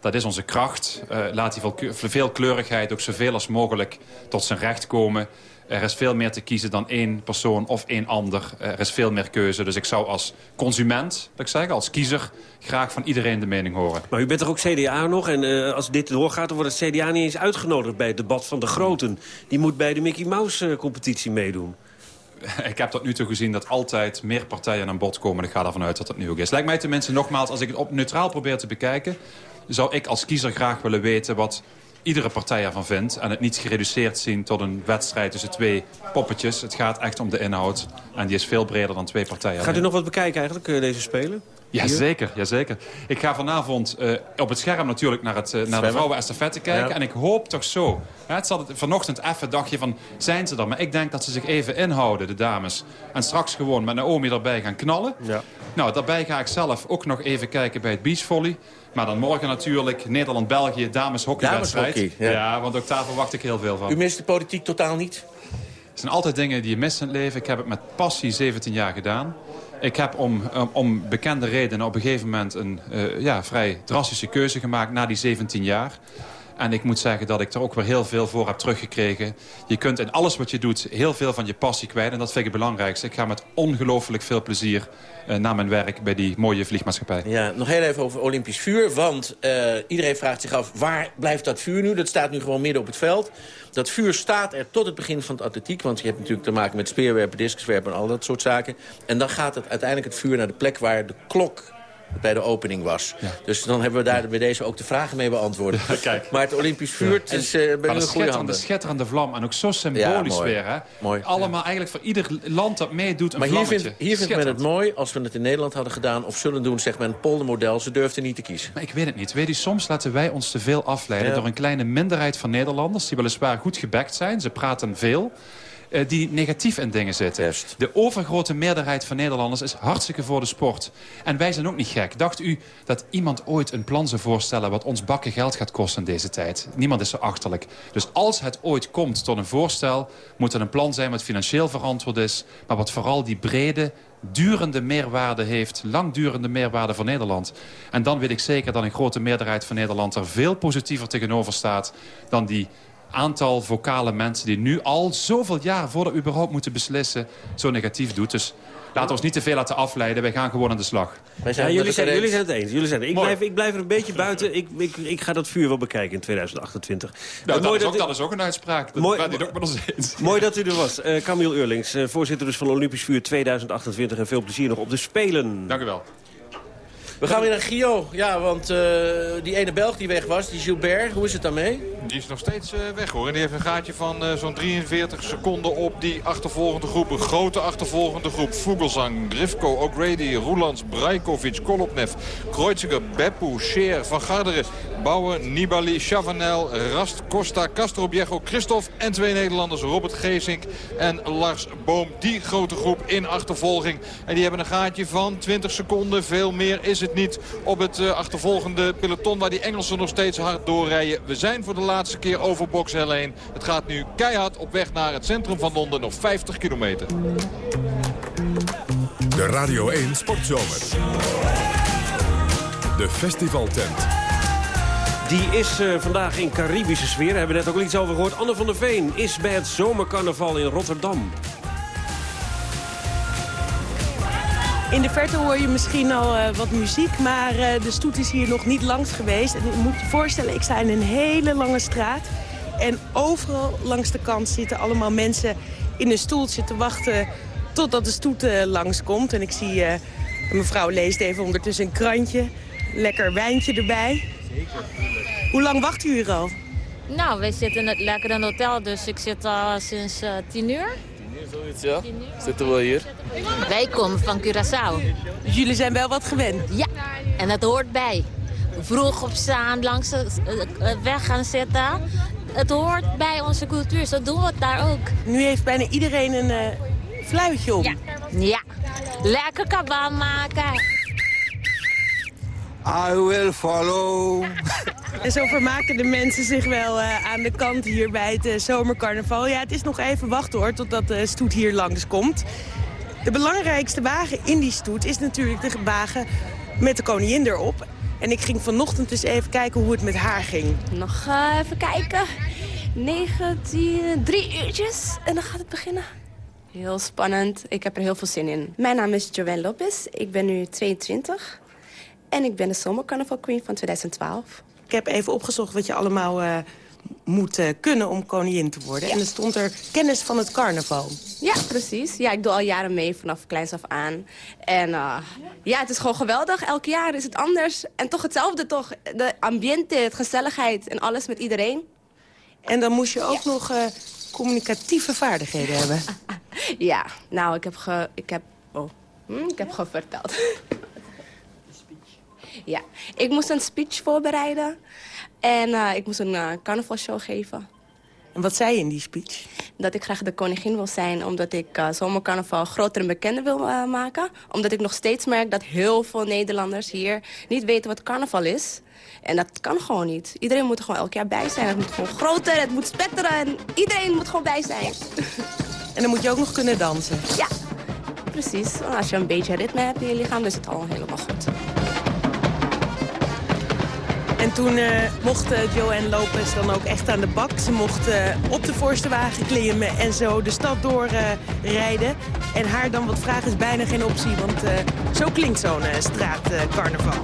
Dat is onze kracht. Uh, laat die veelkleurigheid ook zoveel als mogelijk tot zijn recht komen. Er is veel meer te kiezen dan één persoon of één ander. Er is veel meer keuze. Dus ik zou als consument, dat ik zeggen, als kiezer... graag van iedereen de mening horen. Maar u bent toch ook CDA nog? En uh, als dit doorgaat, dan wordt het CDA niet eens uitgenodigd... bij het debat van de groten. Die moet bij de Mickey Mouse-competitie meedoen. ik heb tot nu toe gezien dat altijd meer partijen aan bod komen. Ik ga ervan uit dat dat nu ook is. Lijkt mij tenminste nogmaals, als ik het op neutraal probeer te bekijken... zou ik als kiezer graag willen weten wat iedere partij ervan vindt... en het niet gereduceerd zien tot een wedstrijd tussen twee poppetjes. Het gaat echt om de inhoud en die is veel breder dan twee partijen. Gaat u nog wat bekijken eigenlijk, eh, deze Spelen? Jazeker, jazeker. Ik ga vanavond uh, op het scherm natuurlijk naar, het, uh, naar de vrouwen estafette kijken. Ja. En ik hoop toch zo. Ja, het zat vanochtend even dagje van, zijn ze er? Maar ik denk dat ze zich even inhouden, de dames. En straks gewoon met Naomi erbij gaan knallen. Ja. Nou, daarbij ga ik zelf ook nog even kijken bij het beachvolley. Maar dan morgen natuurlijk Nederland-België dames hockeywedstrijd. Dames ja. ja, want ook daar verwacht ik heel veel van. U mist de politiek totaal niet? Het zijn altijd dingen die je mist in het leven. Ik heb het met passie 17 jaar gedaan. Ik heb om, om bekende redenen op een gegeven moment een uh, ja, vrij drastische keuze gemaakt na die 17 jaar. En ik moet zeggen dat ik er ook weer heel veel voor heb teruggekregen. Je kunt in alles wat je doet heel veel van je passie kwijt. En dat vind ik het belangrijkste. Ik ga met ongelooflijk veel plezier uh, naar mijn werk bij die mooie vliegmaatschappij. Ja, nog heel even over Olympisch vuur. Want uh, iedereen vraagt zich af, waar blijft dat vuur nu? Dat staat nu gewoon midden op het veld. Dat vuur staat er tot het begin van het atletiek. Want je hebt natuurlijk te maken met speerwerpen, discuswerpen en al dat soort zaken. En dan gaat het uiteindelijk het vuur naar de plek waar de klok bij de opening was. Dus dan hebben we daar bij deze ook de vragen mee beantwoord. kijk. Maar het Olympisch vuur is uh, bij een goede handen. De schetterende vlam en ook zo symbolisch mooi. weer. Hè? Mooi. Allemaal eigenlijk voor ieder land dat meedoet een maar vlammetje. hier vindt, hier vindt men het mooi, als we het in Nederland hadden gedaan... of zullen doen, zegt men, een poldermodel. Ze durfden niet te kiezen. Maar ik weet het niet. Weet je, soms laten wij ons te veel afleiden... Door een kleine minderheid van Nederlanders... die weliswaar goed gebackt zijn. Ze praten veel die negatief in dingen zitten. De overgrote meerderheid van Nederlanders is hartstikke voor de sport. En wij zijn ook niet gek. Dacht u dat iemand ooit een plan zou voorstellen... wat ons bakken geld gaat kosten in deze tijd? Niemand is zo achterlijk. Dus als het ooit komt tot een voorstel... moet het een plan zijn wat financieel verantwoord is... maar wat vooral die brede, durende meerwaarde heeft. Langdurende meerwaarde voor Nederland. En dan weet ik zeker dat een grote meerderheid van Nederland... er veel positiever tegenover staat dan die aantal vocale mensen die nu al zoveel jaar voordat we überhaupt moeten beslissen zo negatief doet. Dus laten we ons niet te veel laten afleiden. Wij gaan gewoon aan de slag. Wij zijn ja, jullie, zijn, jullie zijn het eens. Jullie zijn het. Ik, blijf, ik blijf er een beetje buiten. Ik, ik, ik ga dat vuur wel bekijken in 2028. Nou, dat, is ook, dat is ook een uitspraak. Dat mooi, niet ook met ons eens. Mooi dat u er was. Uh, Camille Eurlings, uh, voorzitter dus van Olympisch Vuur 2028. En veel plezier nog op de Spelen. Dank u wel. We gaan weer naar Gio. Ja, want uh, die ene Belg die weg was, die Gilbert, hoe is het daarmee? Die is nog steeds uh, weg hoor. En die heeft een gaatje van uh, zo'n 43 seconden op die achtervolgende groep. Een grote achtervolgende groep. Vogelsang, Grifko, O'Grady, Roelands, Brajkovic, Kolopnev, Kreuziger, Beppu, Scheer, Van Garderen, Bouwer, Nibali, Chavanel, Rast, Costa, Castro Christophe en twee Nederlanders, Robert Geesink en Lars Boom. Die grote groep in achtervolging. En die hebben een gaatje van 20 seconden. Veel meer is het niet op het uh, achtervolgende peloton waar die Engelsen nog steeds hard doorrijden. We zijn voor de laatste keer over Boxhell heen. Het gaat nu keihard op weg naar het centrum van Londen. Nog 50 kilometer. De Radio 1 Sportzomer. De festivaltent. Die is uh, vandaag in Caribische sfeer. Daar hebben we net ook al iets over gehoord. Anne van der Veen is bij het zomercarnaval in Rotterdam. In de verte hoor je misschien al uh, wat muziek, maar uh, de stoet is hier nog niet langs geweest. En je moet je voorstellen, ik sta in een hele lange straat. En overal langs de kant zitten allemaal mensen in een stoeltje te wachten totdat de stoet uh, langskomt. En ik zie, mevrouw leest even ondertussen een krantje. Lekker wijntje erbij. Zeker. Hoe lang wacht u hier al? Nou, wij zitten in het hotel, dus ik zit al sinds tien uur. Zoiets, ja. Zitten we hier. Wij komen van Curaçao. Dus jullie zijn wel wat gewend? Ja, en dat hoort bij. Vroeg opstaan, langs de weg gaan zitten. Het hoort bij onze cultuur, zo doen we het daar ook. Nu heeft bijna iedereen een uh, fluitje op. Ja. ja, lekker kabaal maken. I will follow. En zo vermaken de mensen zich wel uh, aan de kant hier bij het uh, zomercarnaval. Ja, het is nog even wachten hoor, totdat de stoet hier langskomt. De belangrijkste wagen in die stoet is natuurlijk de wagen met de koningin erop. En ik ging vanochtend dus even kijken hoe het met haar ging. Nog uh, even kijken. 19, drie uurtjes en dan gaat het beginnen. Heel spannend. Ik heb er heel veel zin in. Mijn naam is Joanne Lopez. Ik ben nu 22. En ik ben de Zomercarnaval Queen van 2012. Ik heb even opgezocht wat je allemaal uh, moet uh, kunnen om koningin te worden. Ja. En er stond er kennis van het carnaval. Ja, precies. Ja, ik doe al jaren mee vanaf kleins af aan. En uh, ja, het is gewoon geweldig. Elk jaar is het anders. En toch hetzelfde toch. De ambiente, het gezelligheid en alles met iedereen. En dan moest je ook ja. nog communicatieve vaardigheden hebben. ja, nou, ik heb ge... Ik heb, oh, hm, ik heb geverteld. Ja, ik moest een speech voorbereiden. En uh, ik moest een uh, carnavalshow geven. En wat zei je in die speech? Dat ik graag de koningin wil zijn, omdat ik uh, zomercarnaval groter en bekender wil uh, maken. Omdat ik nog steeds merk dat heel veel Nederlanders hier niet weten wat carnaval is. En dat kan gewoon niet. Iedereen moet er gewoon elk jaar bij zijn. Het moet gewoon groter, het moet spetteren en iedereen moet gewoon bij zijn. En dan moet je ook nog kunnen dansen? Ja, precies. Als je een beetje ritme hebt in je lichaam, dan is het al helemaal goed. En toen uh, mocht Joanne Lopez dan ook echt aan de bak. Ze mocht uh, op de voorste wagen klimmen en zo de stad doorrijden. en haar dan wat vragen is bijna geen optie, want zo klinkt zo'n straatcarnaval.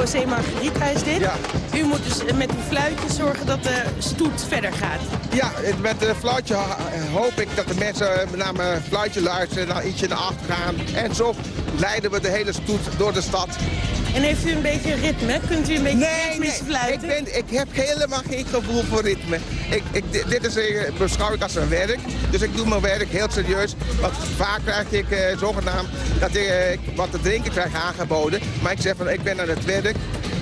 José Margarita is dit. Ja. U moet dus met uw fluitje zorgen dat de stoet verder gaat. Ja, met het fluitje hoop ik dat de mensen naar mijn fluitje luisteren, naar ietsje naar achter gaan. En zo leiden we de hele stoet door de stad. En heeft u een beetje ritme? Kunt u een beetje nee, nee, fluiten? Ik, ben, ik heb helemaal geen gevoel voor ritme. Ik, ik, dit is, eh, beschouw ik als een werk. Dus ik doe mijn werk heel serieus. Want vaak krijg ik eh, zogenaamd dat ik eh, wat te drinken krijg aangeboden. Maar ik zeg van ik ben aan het werk.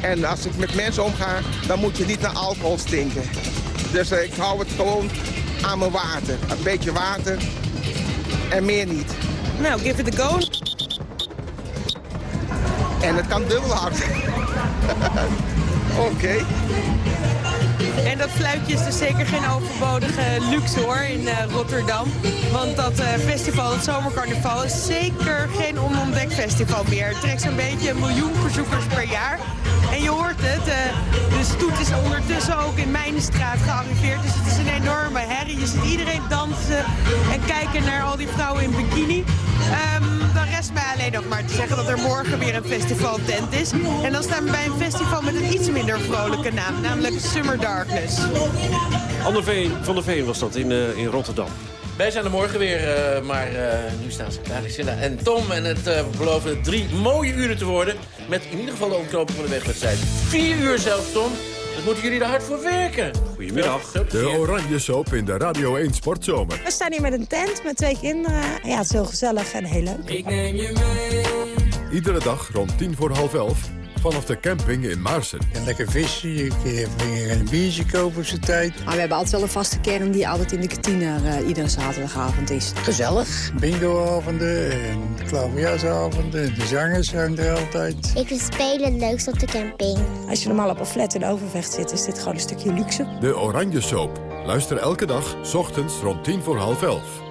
En als ik met mensen omga, dan moet je niet naar alcohol stinken. Dus eh, ik hou het gewoon aan mijn water. Een beetje water en meer niet. Nou, give it a go. En het kan dubbel hard. Oké. En dat fluitje is dus zeker geen overbodige luxe hoor in uh, Rotterdam. Want dat uh, festival, het zomercarnaval, is zeker geen onontdekt festival meer. Het trekt zo'n beetje een miljoen bezoekers per jaar. En je hoort het, uh, de stoet is ondertussen ook in mijn straat gearriveerd. Dus het is een enorme herrie. Je ziet iedereen dansen en kijken naar al die vrouwen in bikini. Um, dan rest mij alleen nog maar te zeggen dat er morgen weer een festivaltent is. En dan staan we bij een festival met een iets minder vrolijke naam, namelijk Summer Darkness. Ander Veen, van der Veen was dat in, uh, in Rotterdam. Wij zijn er morgen weer, uh, maar uh, nu staan ze klaar. Lucilla en Tom. En het uh, beloven drie mooie uren te worden. Met in ieder geval de ontknoping van de wegwedstrijd. Vier uur zelfs, Tom. Dus moeten jullie er hard voor werken. Goedemiddag. De Oranje Soap in de Radio 1 Sportzomer. We staan hier met een tent met twee kinderen. Ja, het is heel gezellig en heel leuk. Ik neem je mee. Iedere dag rond tien voor half elf vanaf de camping in Maarsen. En lekker vissen, je kan een biertje kopen op zijn tijd. Maar we hebben altijd wel een vaste kern die altijd in de kantine uh, iedere zaterdagavond is. Gezellig. Bingoavonden en klaverjasavonden. De zangers zijn er altijd. Ik vind spelen het leukst op de camping. Als je normaal op een flat in Overvecht zit, is dit gewoon een stukje luxe. De Oranje Soap. Luister elke dag, s ochtends rond tien voor half elf.